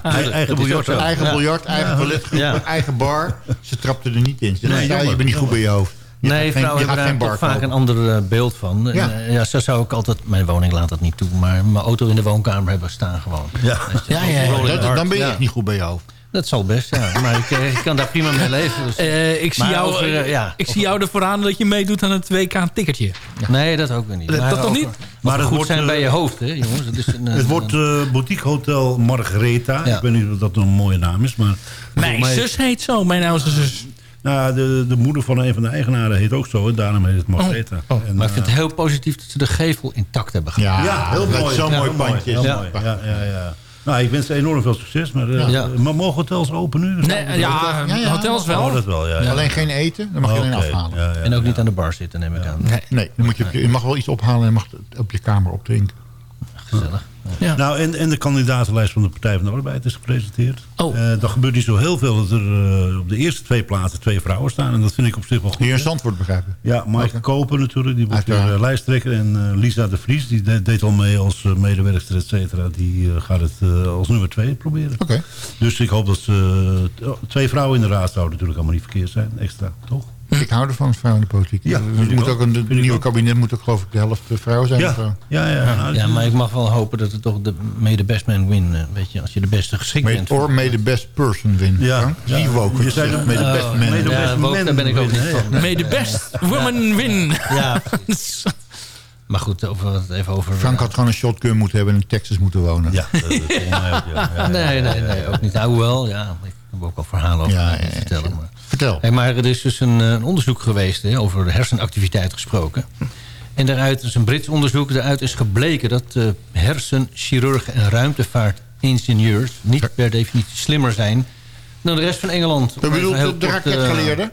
Eigen- eigen biljart. Eigen biljart, eigen Ja. balletgroep, Ja. eigen bar. Ze trapten er niet in. Ze Nee, ja, je bent niet goed bij je hoofd. Je nee, vrouwen hebben daar toch vaak kopen. een ander eh, beeld van. Ja. eh, ja, zo zou ik altijd... Mijn woning laat dat niet toe, maar mijn auto in de woonkamer hebben staan gewoon. Ja, Ja, ja, ja. Dat- dan ben je ja. echt niet goed bij je hoofd. Dat zal best, ja. Maar ik, eh, ik kan daar prima mee leven. Dus. Eh, ik zie, Maar jou, over, eh, ja. ik zie jou ervoor aan dat je meedoet aan het WK-tikkertje. Nee, dat ook weer niet. Dat- Maar dat toch niet? Maar het goed wordt, zijn bij je hoofd, hè, jongens. Het, is een, Het wordt eh Boutique Hotel Margaretha. Ja. Ik weet niet of dat een mooie naam is, maar... Mijn mij- zus heet zo, mijn oudste zus. Nou, de, de moeder van een van de eigenaren heet ook zo. En daarom heet het Margaretha. En, Oh, maar ik vind het heel positief dat ze de gevel intact hebben gehouden. ja, heel dat mooi. is zo'n Ja, mooi pandje. Ja. Ja, ja, ja. Nou, ik wens ze enorm veel succes. Maar, eh, Ja. maar mogen hotels open nu? Nee, ja, Ja, ja. hotels wel. Oh, dat wel, ja. ja. Alleen geen eten, dan mag je alleen afhalen. ja, ja, En ook ja. niet aan de bar zitten, neem ik aan. Nee, dan moet je, mag wel iets ophalen en je mag het op je kamer opdrinken. Gezellig. Ja. Nou, en, en de kandidatenlijst van de Partij van de Arbeid is gepresenteerd. Oh. Eh, dat gebeurt niet zo heel veel dat er eh, op de eerste twee plaatsen twee vrouwen staan. En dat vind ik op zich wel goed. Hier in. Zandvoort begrijpen. Ja, Mike Koper natuurlijk, die wordt weer eh, lijsttrekker. En eh, Lisa de Vries, die de- deed al mee als eh, medewerkster, et cetera. Die eh, gaat het eh, als nummer twee proberen. Oké. Dus ik hoop dat ze... eh, twee vrouwen in de raad zouden natuurlijk allemaal niet verkeerd zijn. Extra, toch? Ik hou ervan als vrouw in de politiek. Ja, ik moet ook. ook een, het nieuwe ook. kabinet moet ook geloof ik de helft eh, vrouw zijn. of. Ja, ja, ja. Ja, maar ik mag wel hopen dat het toch de may the best man win. eh, Weet je, als je de beste geschikt May, bent. or may the best person win. Ja, ja. Zie woke. Je zei may the Oh, best man may the win. best Ja, woke, man daar ben ik ook niet van. May the best woman win. Ja, maar goed, over, het even over... Frank had gewoon een shotgun moeten hebben en in Texas moeten wonen. Ja, dat ook, ja. ja. Nee, nee, nee, ook niet. Nou, hoewel, ja, ik heb ook al verhalen over Ja, te ja, ja, vertellen. Maar. Vertel. Hey, maar er is dus een, eh, een onderzoek geweest hè, over de hersenactiviteit gesproken. En daaruit is een Brits onderzoek. Daaruit is gebleken dat eh, hersenchirurgen en ruimtevaartingenieurs... niet per definitie slimmer zijn dan de rest van Engeland. Dat bedoelt heel de, eh, raketgeleerde?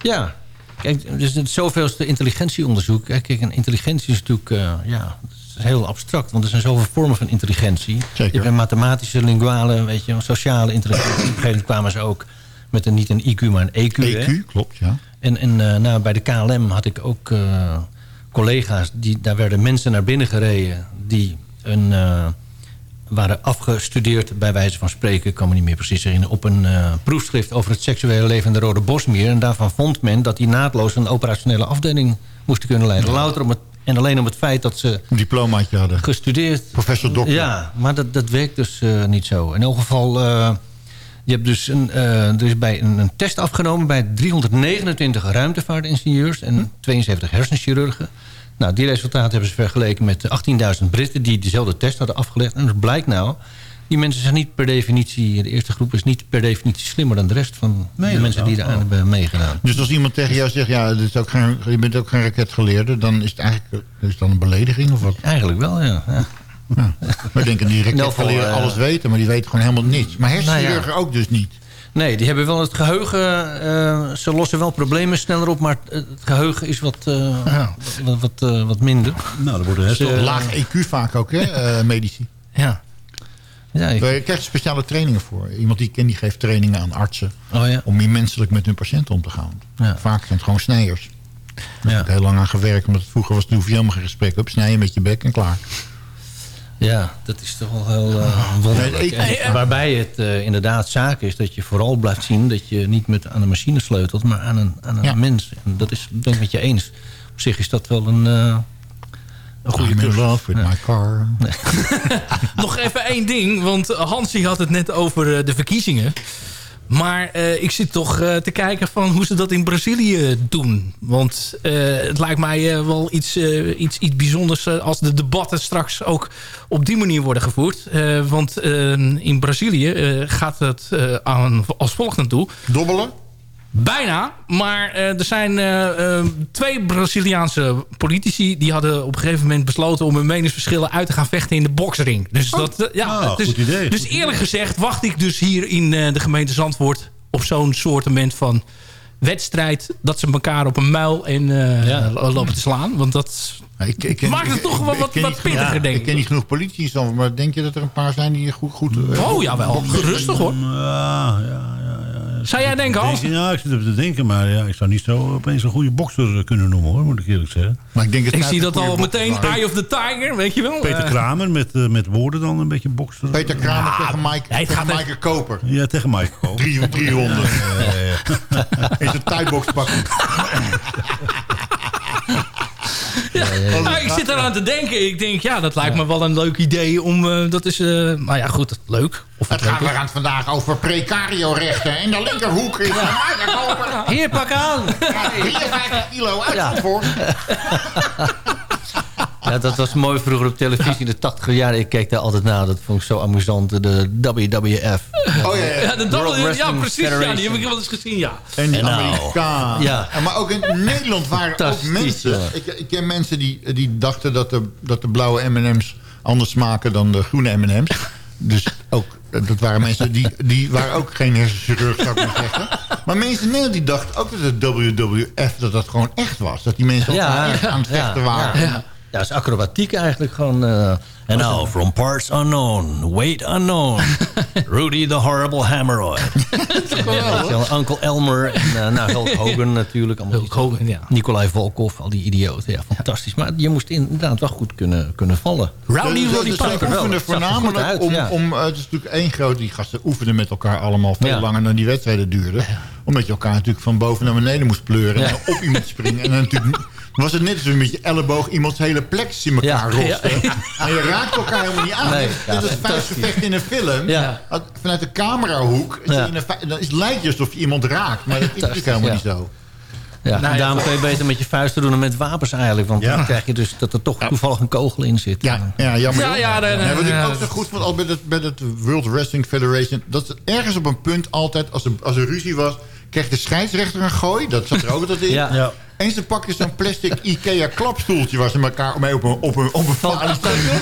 ja. Kijk, dus het zoveelste intelligentieonderzoek. Kijk, een intelligentie is natuurlijk ja, is heel abstract. Want er zijn zoveel vormen van intelligentie. Zeker. Je hebt een mathematische, linguale, weet je, sociale intelligentie. Op een gegeven moment kwamen ze ook met een, niet een IQ, maar een EQ. hè. EQ, klopt, ja. En, en eh, nou, bij de KLM had ik ook eh, collega's. Die, daar werden mensen naar binnen gereden... die een, eh, waren afgestudeerd, bij wijze van spreken... ik kan me niet meer precies herinneren... op een proefschrift over het seksuele leven in de Rode Bosmeer. En daarvan vond men dat die naadloos een operationele afdeling moesten kunnen leiden. Louter om het, en alleen om het feit dat ze Een diplomaatje hadden. gestudeerd... Professor dokter. Ja, maar dat, dat werkt dus niet zo. In elk geval, je hebt dus een, eh, er is bij een, een test afgenomen... bij 329 ruimtevaartingenieurs en 72 hersenchirurgen. Nou, die resultaten hebben ze vergeleken met de 18.000 Britten... die dezelfde test hadden afgelegd. En het blijkt nou, die mensen zijn niet per definitie... de eerste groep is niet per definitie slimmer dan de rest van Nee, de mensen die eraan Oh. hebben meegedaan. Dus als iemand tegen jou zegt, ja, dit is ook geen, je bent ook geen raketgeleerde... dan is het eigenlijk is het dan een belediging of wat? Eigenlijk wel, ja. ja. Ja. We denken geval, raketgeleerden eh, alles weten... maar die weten gewoon helemaal niets. Maar hersenchirurgen Nou ook dus niet. Nee, die hebben wel het geheugen. eh, ze lossen wel problemen sneller op, maar het geheugen is wat, eh, wat, wat, eh, wat minder. Nou, er worden hersen... Dus, Laag EQ vaak ook, hè, eh, medici. Ja. Ja, ik- je speciale trainingen voor. Iemand die ik ken, die geeft trainingen aan artsen... oh ja. om meer menselijk met hun patiënten om te gaan. Ja. Vaak zijn het gewoon snijders. Daar heb ik Ja. heel lang aan gewerkt. Omdat het vroeger was, toen hoef je helemaal geen gesprek op. Snijden met je bek en klaar. Ja, dat is toch wel heel eh, wonderlijk. En eh, waarbij het eh, inderdaad zaak is dat je vooral blijft zien... dat je niet met aan een machine sleutelt, maar aan een, aan een Ja. mens. En dat is, ben ik met je eens. Op zich is dat wel een, eh, een goede I'm in love with Ja. my car. Nog even één ding, want Hansie had het net over de verkiezingen. Maar eh, ik zit toch eh, te kijken van hoe ze dat in Brazilië doen. Want eh, het lijkt mij wel iets, iets, iets bijzonders als de debatten straks ook op die manier worden gevoerd. Want in Brazilië gaat het als volgt naartoe. Dobbelen? Bijna, maar eh, er zijn eh, eh, twee Braziliaanse politici... die hadden op een gegeven moment besloten om hun meningsverschillen uit te gaan vechten in de boksring. Dus, dat, eh, ja, dus, goed idee, dus goed eerlijk gezegd wacht ik dus hier in eh, de gemeente Zandvoort... op zo'n soortement van wedstrijd... dat ze elkaar op een muil en eh, Ja. lopen te slaan. Want dat Ik, ik ken- maakt het ik- toch ik- wel ik wat, genoeg- pittiger, denk Ik ik. ken niet genoeg politici Zandvoort, maar denk je dat er een paar zijn die goed... goed Oh, jawel. boksen? Gerustig, hoor. Ja, ja, ja, ja. Zou jij denken, Hans? Je, ja, ik zit even te denken, maar ja, ik zou niet zo opeens een goede bokser eh, kunnen noemen, hoor, moet ik eerlijk zeggen. Maar ik denk het Ik zie dat al meteen. Eye of the Tiger, weet je wel? Peter Eh, Kramer met, eh, met woorden dan een beetje boksen. Peter Kramer Ja, tegen Mike, nee, het tegen gaat Maaike Koper. Ja, tegen Mike. ook. Drie, drie ronden. In Nou, ik zit eraan te denken. Ik denk, ja, dat lijkt me wel een leuk idee om... eh, dat is, eh nou ja, goed, leuk. Of Het het gaat er is. aan vandaag over precario-rechten. In de linkerhoek is. Hier, pak aan! Ja, 53 kilo uit voor. Ja, dat was mooi vroeger op televisie in de 80 jaren. Ik keek daar altijd naar. Dat vond ik zo amusant. De WWF. Oh ja, ja. Ja, de World double, ja, precies. Ja, die heb ik wel eens gezien, ja. En die En nou. Amerikaan. Ja. Maar ook in Nederland waren ook mensen... ja. Ik, ik ken mensen die, die dachten dat de, dat de blauwe M&M's anders smaken dan de groene M&M's. Dus ook, dat waren mensen die, die waren ook geen hersenchirurg, zou ik maar zeggen. Maar mensen in Nederland die dachten ook dat de WWF dat dat gewoon echt was. Dat die mensen echt aan het vechten waren. Ja, is acrobatiek eigenlijk gewoon. Eh and now, from parts unknown, weight unknown, Rudy the Horrible je wel, Uncle Elmer en uh, nou, Hulk Hogan natuurlijk. allemaal Hulk Hogan, ja. Nikolai Volkov, al die idioten. Ja, fantastisch. Maar je moest inderdaad wel goed kunnen, kunnen vallen. Rowdy Dus- Roddy dus Piper. wel. voornamelijk uit, om... ja. om eh, het is natuurlijk één groot... Die gasten oefenden met elkaar allemaal veel Ja. langer dan die wedstrijden duurden. Omdat je elkaar natuurlijk van boven naar beneden moest pleuren. Ja. En op iemand springen. En dan natuurlijk was het net als met je elleboog iemands hele plek in elkaar Ja. rosten. En je raakt elkaar helemaal niet aan. Nee. Dit Ja, is het vuistgevecht in een film. Ja. Vanuit de camerahoek. is Ja. Dan is lijkt je alsof je iemand raakt. Maar dat is natuurlijk helemaal ja. niet zo. Ja, Nou ja, daarom kun je beter met je vuisten doen dan met wapens eigenlijk. Want Ja. dan krijg je dus dat er toch toevallig een kogel in zit. Ja, ja jammer. Ja, joh. ja, de- de- wat ik de- ook zo goed vond al bij het, bij het World Wrestling Federation... dat ze ergens op een punt altijd, als er, als er ruzie was... kreeg de scheidsrechter een gooi. Dat zat er ook altijd in. Ja. Ja. En ze pakten zo'n plastic Ikea klapstoeltje... waar ze elkaar mee op een, op een, op een.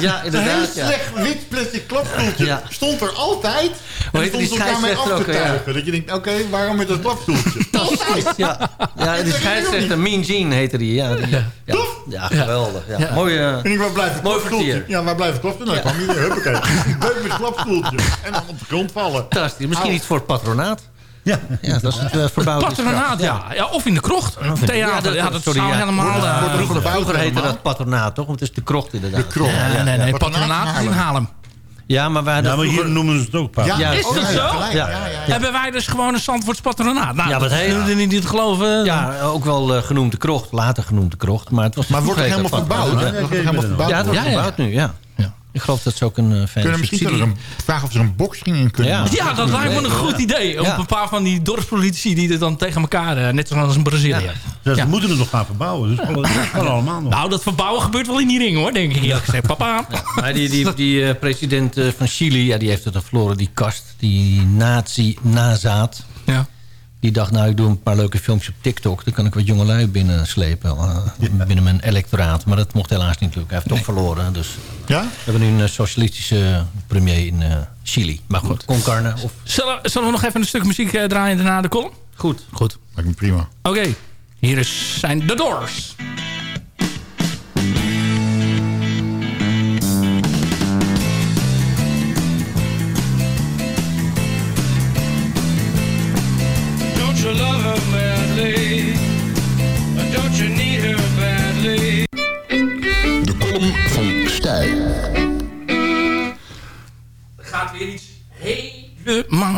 Ja, inderdaad, Een heel ja. slecht wit plastic klapstoeltje Ja. stond er altijd. En heette stond elkaar mee af te tuigen. Dat je denkt, oké, waarom met dat klapstoeltje? altijd. Ja, ja die scheidsrechter Mean Gene heette die. Ja, die, ja. ja. ja geweldig. Ja. Ja. Mooie, En ik waar blijft het Mooi klapstoeltje? Ja, waar blijft het klapstoeltje? Nou, kwam hij weer, huppakee. Beuk met klapstoeltje. En dan op de grond vallen. fantastisch. Misschien iets voor het patronaat. Ja. Ja, dat is het uh, verbouwde Patronaat, ja. ja. Of in de krocht. Theater, ja, dat sorry, zou helemaal... Wordt- eh, er Vroeger, heette dat patronaat, toch? Want het is de krocht inderdaad. De krocht. Ja, nee, nee, Patronaat patronaat is in Haarlem. Ja, maar wij Ja, maar hier vroeger- noemen ze het ook pas. Ja, Ja, Is dat ja, zo? Ja. Ja, ja, ja. Hebben wij dus gewoon een Zandvoorts patronaat? Nou, Ja, wat dat heet- wilden niet het geloven. Ja, ook wel eh, genoemd de krocht. Later genoemd de krocht. Maar, het was Maar wordt het helemaal verbouwd? patronaat. het? Ja, het wordt Ja, ja. verbouwd nu, ja. Ik geloof dat ze ook een uh, Kunnen we misschien subsidie... er een, vragen of ze er een boxring in kunnen Ja. maken? Ja, dat lijkt me een goed idee. Op Ja. een paar van die dorpspolitici die er dan tegen elkaar, eh, net zoals in Brazilië. Ze Ja. moeten het nog gaan verbouwen. Dus kan allemaal nog. Nou, dat verbouwen gebeurt wel in die ring hoor, denk ik eerlijk gezegd. Papa. Maar die, die, die eh, president van Chili, ja, die heeft het dan verloren, die kast. Die nazi-nazaat. Ja. Die dacht, nou, ik doe een paar leuke filmpjes op TikTok. Dan kan ik wat jongelui binnenslepen. eh, binnen mijn electoraat. Maar dat mocht helaas niet lukken. Hij heeft toch verloren. Dus Ja? we hebben nu een eh, socialistische premier in eh, Chili. Maar goed, Con Carne of... Zullen, zullen we nog even een stuk muziek draaien daarna de column? Goed. Goed. Lijkt me prima. Oké, hier is, zijn The Doors.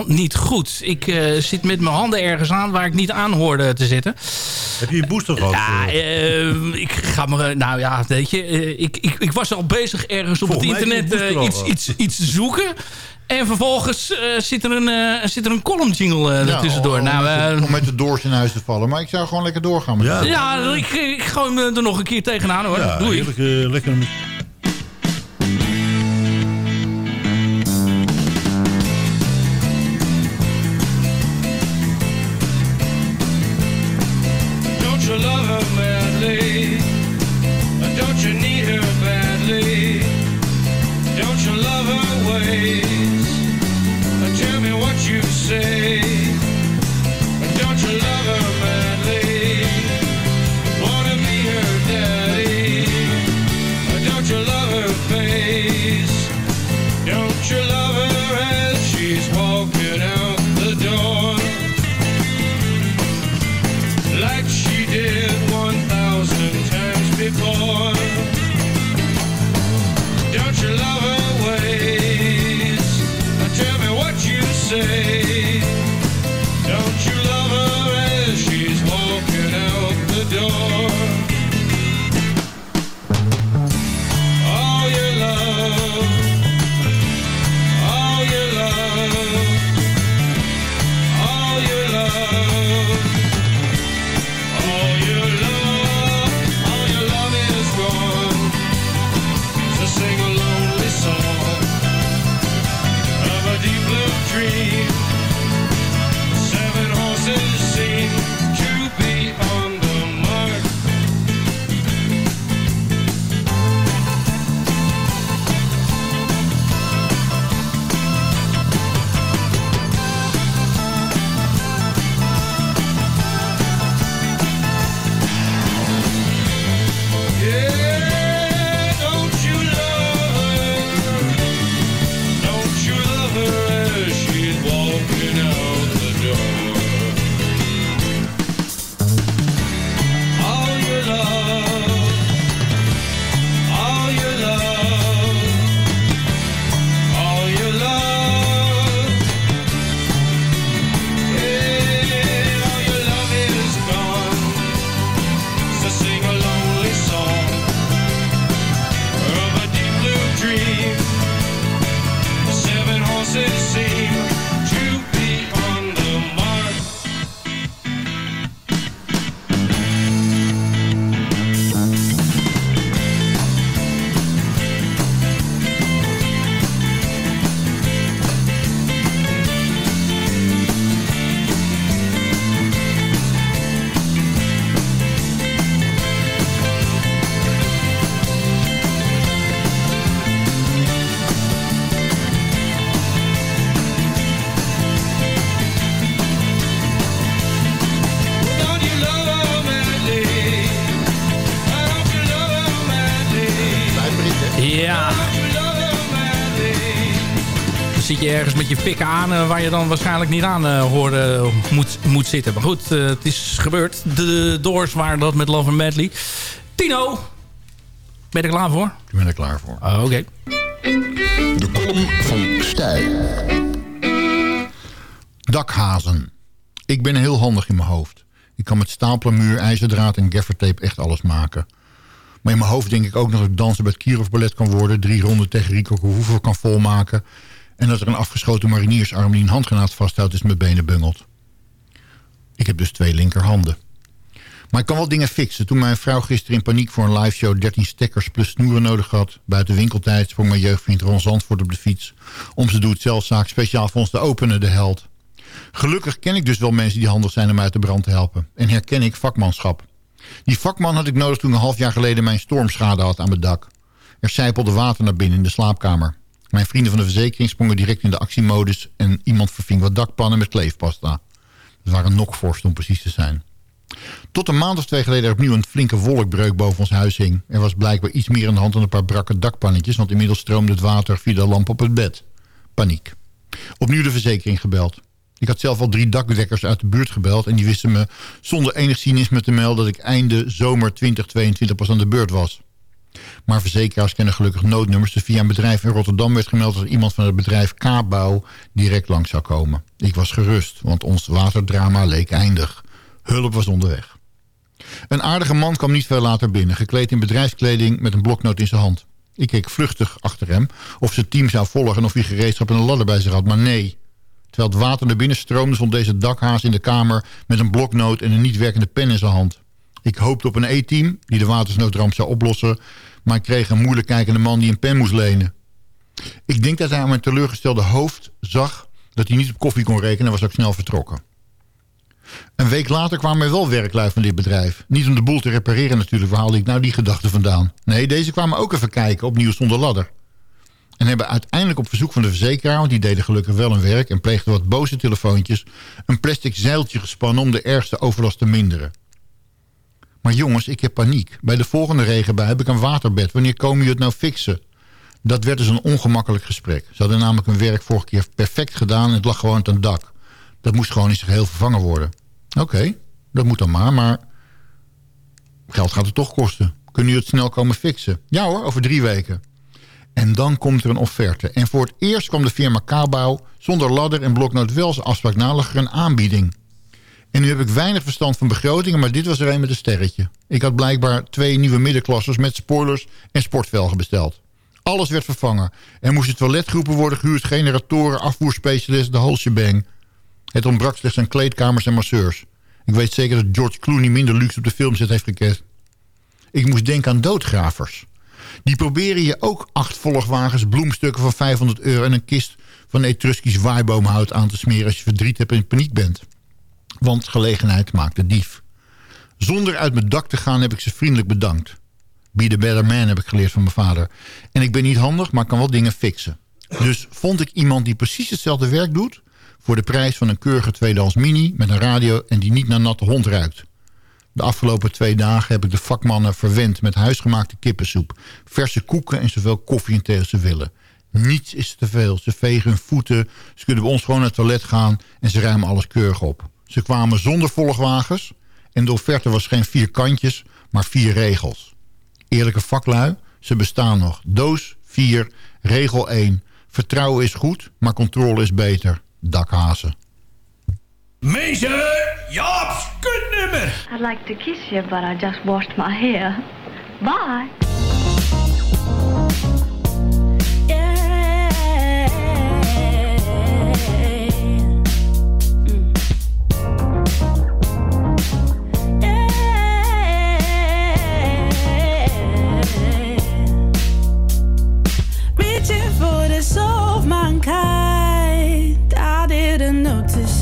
Niet goed. Ik eh, zit met mijn handen ergens aan waar ik niet aan hoorde te zitten. Heb je je booster gehad? Ja, eh? eh, ik ga me... Nou ja, weet je. ik, ik, ik was al bezig ergens op Volgens het internet iets, iets, iets te zoeken. En vervolgens zit, er een, zit er een column jingle eh, er tussendoor. om, nou, om met de doors in huis te vallen. Maar ik zou gewoon lekker doorgaan met Ja. ja, ik, ik gooi hem er nog een keer tegenaan hoor. Ja, Doei. heerlijk, lekker. Ergens met je pikken aan... eh, waar je dan waarschijnlijk niet aan eh, horen moet, moet zitten. Maar goed, eh, het is gebeurd. De Doors waren dat met Love and Medley. Tino, ben je er klaar voor? Ik ben er klaar voor. Ah, Oké. De kolom van Stijl. Dakhazen. Ik ben heel handig in mijn hoofd. Ik kan met stapelmuur, ijzerdraad en gaffertape echt alles maken. Maar in mijn hoofd denk ik ook nog dat ik dansen bij het Kirov Ballet kan worden... drie ronden tegen Rico Verhoeven kan volmaken... en dat er een afgeschoten mariniersarm die een handgranaat vasthoudt... is mijn benen bungelt. Ik heb dus twee linkerhanden. Maar ik kan wel dingen fixen. Toen mijn vrouw gisteren in paniek voor een liveshow 13 stekkers plus snoeren nodig had... buiten winkeltijd sprong mijn jeugdvriend Ron Zandvoort op de fiets... om ze doe-het-zelfzaak speciaal voor ons te openen, de held. Gelukkig ken ik dus wel mensen die handig zijn om uit de brand te helpen. En herken ik vakmanschap. Die vakman had ik nodig toen een half jaar geleden mijn stormschade had aan mijn dak. Er sijpelde water naar binnen in de slaapkamer. Mijn vrienden van de verzekering sprongen direct in de actiemodus... en iemand verving wat dakpannen met kleefpasta. Het waren nokvorst om precies te zijn. Tot een maand of twee geleden er opnieuw een flinke wolkbreuk boven ons huis hing. Er was blijkbaar iets meer aan de hand dan een paar brakke dakpannetjes... want inmiddels stroomde het water via de lamp op het bed. Paniek. Opnieuw de verzekering gebeld. Ik had zelf al drie dakdekkers uit de buurt gebeld... en die wisten me zonder enig cynisme te melden... dat ik einde zomer 2022 pas aan de beurt was. Maar verzekeraars kennen gelukkig noodnummers... dus via een bedrijf in Rotterdam werd gemeld... dat iemand van het bedrijf K-Bouw direct langs zou komen. Ik was gerust, want ons waterdrama leek eindig. Hulp was onderweg. Een aardige man kwam niet veel later binnen... gekleed in bedrijfskleding met een bloknoot in zijn hand. Ik keek vluchtig achter hem of zijn team zou volgen... en of hij gereedschap en een ladder bij zich had, maar nee... Terwijl het water naar binnen stroomde... stond deze dakhaas in de kamer met een bloknoot en een niet werkende pen in zijn hand. Ik hoopte op een E-team die de watersnoodramp zou oplossen... maar ik kreeg een moeilijk kijkende man die een pen moest lenen. Ik denk dat hij aan mijn teleurgestelde hoofd zag... dat hij niet op koffie kon rekenen en was ook snel vertrokken. Een week later kwamen er wel werklui van dit bedrijf. Niet om de boel te repareren natuurlijk, waar haalde ik nou die gedachte vandaan. Nee, deze kwamen ook even kijken, opnieuw zonder ladder. En hebben uiteindelijk op verzoek van de verzekeraar... want die deden gelukkig wel hun werk en pleegden wat boze telefoontjes... een plastic zeiltje gespannen om de ergste overlast te minderen. Maar jongens, ik heb paniek. Bij de volgende regenbui heb ik een waterbed. Wanneer komen jullie het nou fixen? Dat werd dus een ongemakkelijk gesprek. Ze hadden namelijk hun werk vorige keer perfect gedaan... en het lag gewoon het dak. Dat moest gewoon in heel vervangen worden. Oké, dat moet dan maar, maar... geld gaat het toch kosten. Kunnen jullie het snel komen fixen? Ja hoor, over drie weken. En dan komt er een offerte. En voor het eerst kwam de firma Kabouw zonder ladder en bloknoot wel zijn afspraak na lag er een aanbieding. En nu heb ik weinig verstand van begrotingen, maar dit was er een met een sterretje. Ik had blijkbaar twee nieuwe middenklassers met spoilers en sportvelgen besteld. Alles werd vervangen. Er moesten toiletgroepen worden gehuurd, generatoren, afvoerspecialisten, de whole shebang. Het ontbrak slechts aan kleedkamers en masseurs. Ik weet zeker dat George Clooney minder luxe op de filmset heeft gekend. Ik moest denken aan doodgravers. Die proberen je ook acht volgwagens, bloemstukken van 500 euro... en een kist van Etruskisch waaiboomhout aan te smeren... als je verdriet hebt en in paniek bent. Want gelegenheid maakt de dief. Zonder uit mijn dak te gaan heb ik ze vriendelijk bedankt. Be the better man heb ik geleerd van mijn vader. En ik ben niet handig, maar kan wel dingen fixen. Dus vond ik iemand die precies hetzelfde werk doet... voor de prijs van een keurige tweedehands mini met een radio... en die niet naar natte hond ruikt. De afgelopen twee dagen heb ik de vakmannen verwend met huisgemaakte kippensoep, verse koeken en zoveel koffie en thee als ze willen. Niets is te veel. Ze vegen hun voeten, ze kunnen bij ons gewoon naar het toilet gaan en ze ruimen alles keurig op. Ze kwamen zonder volgwagens en de offerte was geen vier kantjes, maar vier regels. Eerlijke vaklui, ze bestaan nog. Doos 4, regel 1. Vertrouwen is goed, maar controle is beter. Dakhazen. Mensen, Jaap's kutnummer. I'd like to kiss you, but I just washed my hair. Bye.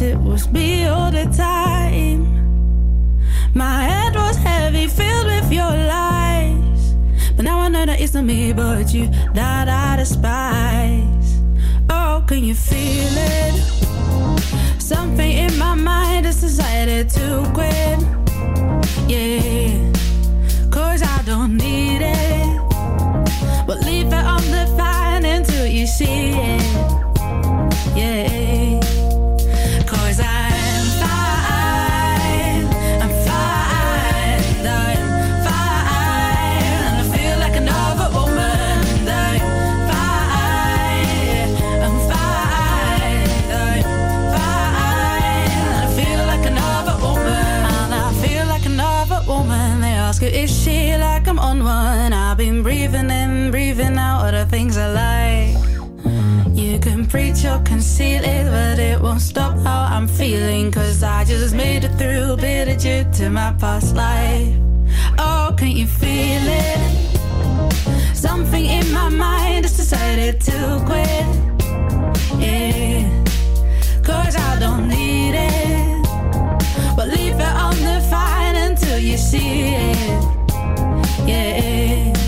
It was me all the time. My head was heavy, filled with your lies. But now I know that it's not me, but you that I despise. Oh, can you feel it? Something in my mind has decided to quit. Yeah, cause I don't need it. But leave it undefined until you see it. Yeah. Woman. They ask her, is she like I'm on one? I've been breathing in, breathing out all the things I like. You can preach or conceal it, but it won't stop how I'm feeling. Cause I just made it through, a bit of due to my past life. Oh, can you feel it? Something in my mind has decided to quit. Yeah, cause I don't need it. But leave it on the fine until you see it. Yeah,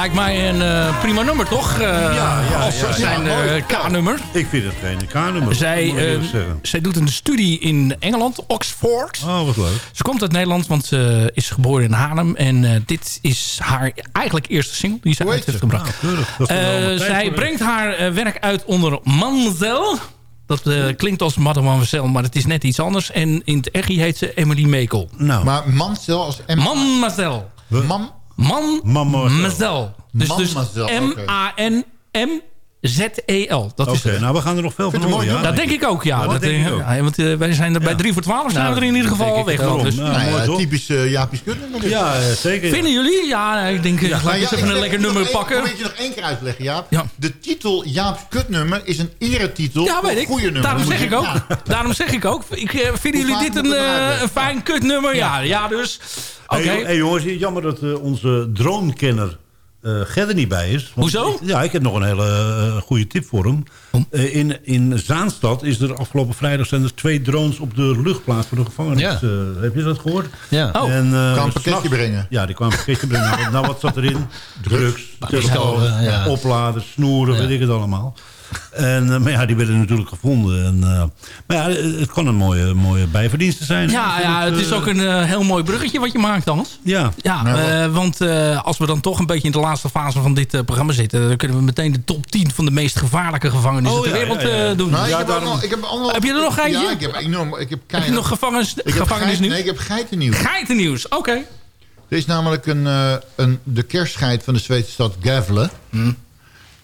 Lijkt mij een eh, prima nummer, toch? Eh, ja, als ja, zijn ja, eh. K-nummer. Ik vind het geen K-nummer. Zij, eh, zij doet een studie in Engeland, Oxford. Oh, wat leuk. Ze komt uit Nederland, want ze is geboren in Haarlem. En eh, dit is haar eigenlijk eerste single die ze uit heeft gebracht. Tijd zij brengt haar werk uit onder Manzel. Dat eh, klinkt als Mademoiselle, maar het is net iets anders. En in het echi heet ze Emily Mekel. Nou. Maar Mansel als M... Mademoiselle. Man Mademoiselle. Dus, dus Mademoiselle, oké. M-A-N-M-Z-E-L. Dat is Oké, nou we gaan er nog veel van horen. ja? dat denk ik ook, ja. dat Dat, denk ik eh, ook. ja, want eh, wij zijn er bij 3 voor 12 zijn Nou, we er in ieder geval weg. daarom. Dus. Nou, Nou mooi ja, toch? typisch uh, dit. Ja, eh, zeker. ja. Vinden jullie? Ja, ik denk, ja, Nou laat ja, eens ik even een lekker nummer nog één- pakken. Moet je nog één keer uitleggen, Jaap? Ja. De titel Jaap's kutnummer is een eretitel Ja, voor weet ik. goede nummers. Daarom zeg ik ook. Ja. Daarom zeg ik ook. Ik, eh, vinden Hoe jullie dit een, eh, een fijn kutnummer? Ja, ja dus. Oké. Hey, hey, jongens, jammer dat eh, onze dronekenner eh Gert er niet bij is. Hoezo? Ja, ik heb nog een hele eh, goede tip voor hem. Eh, in, in Zaanstad is er afgelopen vrijdag zijn er twee drones op de luchtplaats voor de gevangenis. Ja. Eh, heb je dat gehoord? Ja. Oh. En, eh, Kwam een pakketje brengen. Ja, die kwam een pakketje brengen. nou, wat zat erin? Drugs, telefoon, ja. opladers, snoeren, Ja. weet ik het allemaal. En, eh, maar ja, die werden natuurlijk gevonden. En, eh, maar ja, het kan een mooie, mooie bijverdienste zijn. Ja, vind ja, het is eh, ook een heel mooi bruggetje wat je maakt, Hans. Ja, Ja, want eh, als we dan toch een beetje in de laatste fase van dit eh, programma zitten... dan kunnen we meteen de top 10 van de meest gevaarlijke gevangenissen Oh, ter ja, wereld ja, eh, doen. Nou, ik, heb daarom- allemaal- ik heb, allemaal- Heb je er nog eentje? Ja, ik heb enorm... Ik heb, Heb je keihard- nog gevangenis, ik heb gevangenisnieuws? geit- Nee, ik heb geitennieuws. Geitennieuws, oké. Er is namelijk een, eh, een, de kerstscheit van de Zweedse stad Gävle. Hm.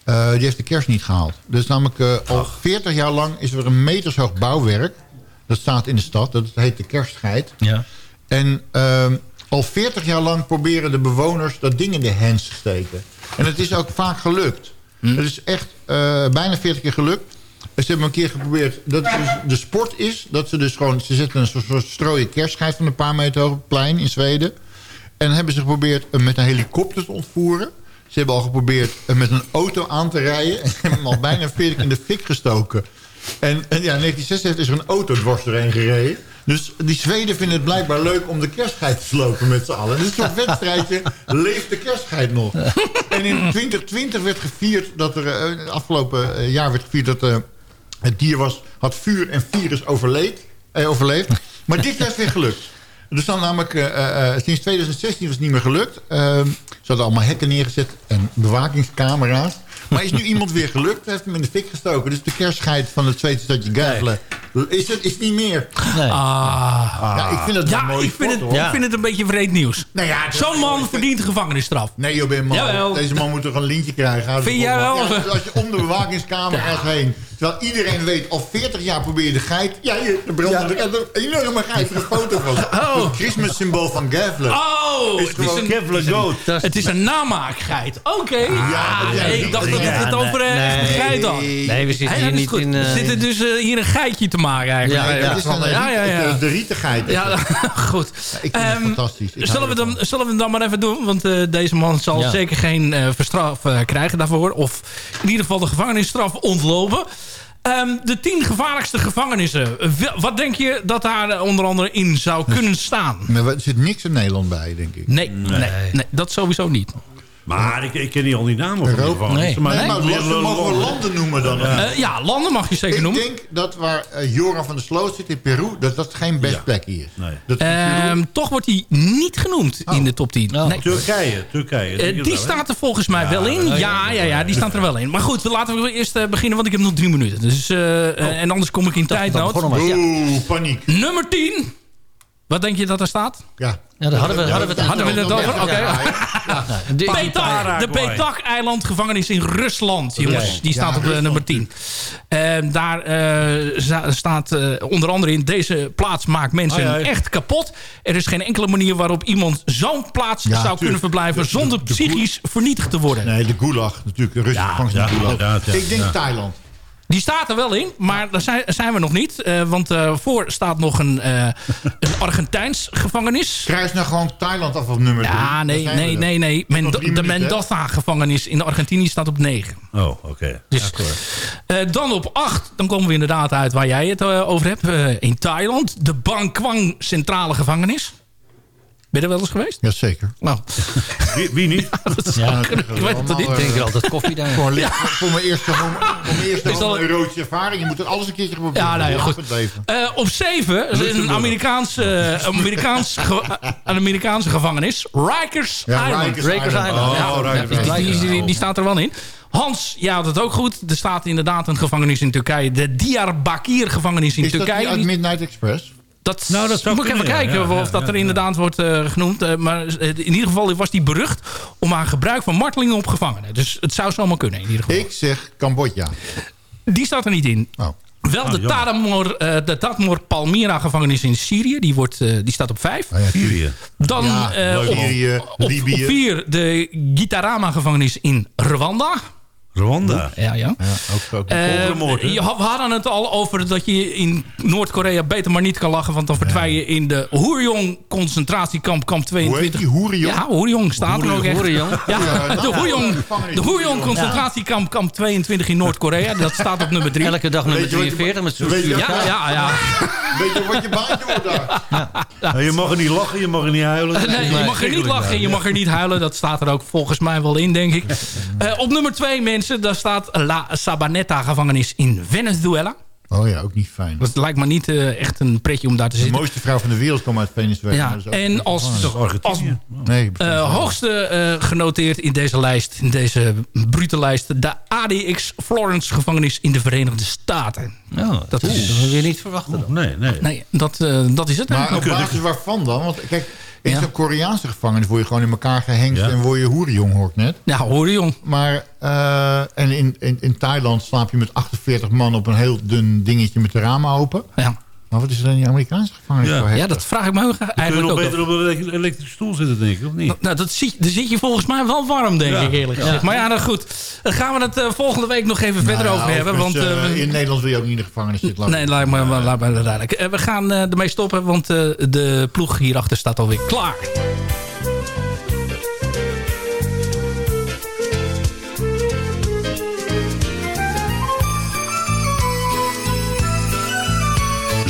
Eh, die heeft de kerst niet gehaald. Dus namelijk eh, al 40 jaar lang is er een metershoog bouwwerk. Dat staat in de stad. Dat heet de kerstscheit. Ja. En ehm, al 40 jaar lang proberen de bewoners dat ding in de hens te steken. En het is ook vaak gelukt. Het is echt eh, bijna 40 keer gelukt. Ze hebben een keer geprobeerd dat dus de sport is. Dat ze dus gewoon, ze zetten een soort, strooien kerstscheit van een paar meter hoog op het plein in Zweden. En hebben ze geprobeerd hem met een helikopter te ontvoeren. Ze hebben al geprobeerd met een auto aan te rijden. En hebben hem al bijna 40 in de fik gestoken. En, en ja, in 1976 is er een auto dwars doorheen gereden. Dus die Zweden vinden het blijkbaar leuk om de kerstgeit te slopen met z'n allen. Dus zo'n wedstrijdje leeft de kerstgeit nog. En in 2020 werd gevierd dat er... eh, afgelopen eh, jaar werd gevierd dat... eh, het dier was, had vuur en virus overleed, eh, overleefd. Maar dit jaar is weer gelukt. Er staan namelijk, eh, sinds 2016 was het niet meer gelukt. Ehm, ze hadden allemaal hekken neergezet en bewakingscamera's. Maar is nu iemand weer gelukt, heeft hem in de fik gestoken. Dus de kerstscheid van het Zweedse stadje Gavle is het is niet meer. Ah. Ja, ik vind het wel ja, mooi ik vind, sport, het, hoor. ik vind het een beetje vreed nieuws. Nou ja, Zo'n man verdient gevangenisstraf. Nee, joh, ben je man. Jawel. Deze man moet toch een lintje krijgen. Vind jij wel? Ja, als je om de bewakingscamera's heen... Terwijl iedereen weet, al 40 jaar probeer je de geit... Ja, je er brandt er een enorme geit. een foto van. Oh. Het Christmas symbool van Gavle. Oh, Is het is een, Gavle goat. het is een namaakgeit. Oké. Ja, Ah, ja, nee, ja, ik dacht dat ja, het het over eh, een geit had. Nee, we zitten Hey, hier niet goed. in... eh, We zitten dus eh, hier een geitje te maken eigenlijk. Ja, Nee, het is een, ja, ja, ja. De rietegeit. Ja, goed. ik vind het Ehm, fantastisch. Ik Zullen we, dan, zullen we het dan maar even doen? Want eh, deze man zal Ja. zeker geen eh verstraf eh, krijgen daarvoor. Of in ieder geval de gevangenisstraf ontlopen. Ehm, de tien gevaarlijkste gevangenissen. Wat denk je dat daar eh, onder andere in zou kunnen staan? Maar er zit niks in Nederland bij, denk ik. Nee, nee. nee, dat sowieso niet. Maar ik, ik ken niet al die namen van Europa? Nee. Maar Nee, maar meer landen mogen we landen noemen dan. Ja. ja, landen mag je zeker Ik noemen. denk dat waar eh, Joran van der Sloot zit in Peru... dat dat geen best plekje is. Nee. Dat is Ehm, toch wordt hij niet genoemd in de top 10. Nee. Turkije, Turkije. Eh, die staat er volgens mij wel in. Ja, ja, ja, die staat er wel in. Maar goed, laten we eerst eh, beginnen, want ik heb nog drie minuten. Dus, eh, eh, en anders kom ik in tijdnood. ja. Oeh, paniek. Nummer 10. Wat denk je dat er staat? Ja. Ja, daar hadden we, hadden we het Hadden we het over? Oké. Ja, ja. De- Petak, de Petak-eiland gevangenis in Rusland, jongens. Die staat op de Rusland. nummer 10. En daar eh, staat eh, onder andere in deze plaats maakt mensen ja. echt kapot. Er is geen enkele manier waarop iemand zo'n plaats Ja, zou tuurlijk. kunnen verblijven... De- de- zonder de- de- psychisch vernietigd te worden. Nee, de Gulag. Natuurlijk, de Russische gevangenis ja, de Gulag. inderdaad, ja. Ik denk Ja. Thailand. Die staat er wel in, maar daar zijn, zijn we nog niet. Eh, want eh, voor staat nog een, eh, een Argentijns gevangenis. Kruis nou gewoon Thailand af op nummer 3. Ja, nee, nee, nee, nee. Drie de? Mendoza-gevangenis in Argentinië staat op 9. Oh, oké. Dus, dan op 8, dan komen we inderdaad uit waar jij het over hebt. in Thailand, de Bangkwang Centrale Gevangenis. Ben je er wel eens geweest? Jazeker. Nou, Wie, wie niet? Ja, ik weet het niet. ik denk er altijd koffie daar. Voor, voor mijn eerste, voor mijn eerste Is al- erotische ervaring. Je moet het alles een keertje proberen. Ja, nou ja, Ja, goed. Eh, op 7 is een Amerikaans, eh, Amerikaans, ge- een Amerikaanse gevangenis. Rikers Ja, Island. Rikers Rikers Island. Island. Ja, Oh, ja, Rikers die, staat er wel in. Hans, jij had het ook goed. Er staat inderdaad een gevangenis in Turkije. De Diyarbakir gevangenis in Is dat Turkije. uit Die- Midnight Express? Dat, Nou, dat zou moet ik even ja. kijken Ja, of dat ja, er ja. inderdaad wordt eh, genoemd. Eh, maar eh, in ieder geval was die berucht om aan gebruik van martelingen op gevangenen. Dus het zou zomaar kunnen in ieder geval. Ik zeg Cambodja. Die staat er niet in. Oh. Wel de, jammer. Tadmor, eh, de Tadmor Palmyra gevangenis in Syrië. Die, wordt, eh, die staat op vijf. Oh ja, Syrië. Dan Ja, eh, op, vier de Gitarama gevangenis in Rwanda. Rwanda. Ja, ja. Ja, ook, ook. Hè? je had- we hadden het al over dat je in Noord-Korea beter maar niet kan lachen. Want dan verdwijn je in de Hoerjong concentratiekamp, kamp Hoe heet 22. die Hoerenjong? Ja, Hoerjong staat er ook echt. Ja, Ja, de nou, Hoerjong, gevangenis de Hoerjong Hoerjong. concentratiekamp, kamp 22 in Noord-Korea. Dat staat op nummer 3. Elke dag nummer Weet je wat je- 43 met zo'n. Ja, ja, ja. Weet je wat je baantje wordt daar? Nou, je mag er niet lachen, je mag er niet huilen. Nee, je mag er niet lachen, je mag er niet huilen. Dat staat er ook volgens mij wel in, denk ik. Eh, op nummer 2, mensen, daar staat La Sabaneta gevangenis in Venezuela. Oh ja, ook niet fijn. Dat lijkt me niet eh, echt een pretje om daar te De zitten. mooiste vrouw van de wereld kwam uit Venezuela. Ja, en als. Nee, eh, hoogste eh, genoteerd in deze lijst, in deze brute lijst, de ADX Florence gevangenis in de Verenigde Staten. Oh, dat is dat weer niet verwachten. dan. Nee, nee. Nee, dat, eh, dat is het Maar op basis waarvan dan? Want kijk, in Ja. zo'n Koreaanse gevangenis word je gewoon in elkaar gehengst Ja. en word je hoerenjong, hoor ik net. Ja, hoor je jong. Maar eh, en in, in, in Thailand slaap je met 48 man op een heel dun dingetje met de ramen open. Ja. Maar wat is er in die Amerikaanse gevangenis Ja. voor ja, dat vraag ik me ook Kun je eigenlijk nog ook beter op een ele- elektrische stoel zitten, denk ik, of niet? Nou, dat zie, daar zit je volgens mij wel warm, denk Ja. ik eerlijk gezegd. Maar ja, nou goed. Daar gaan we het eh, volgende week nog even verder Nou, over hebben. Want, eh, eh, in Nederland wil je ook niet in de gevangenis zitten. laat Nee, lijkt me, lijkt me duidelijk. We gaan eh, ermee stoppen, want eh, de ploeg hierachter staat alweer klaar.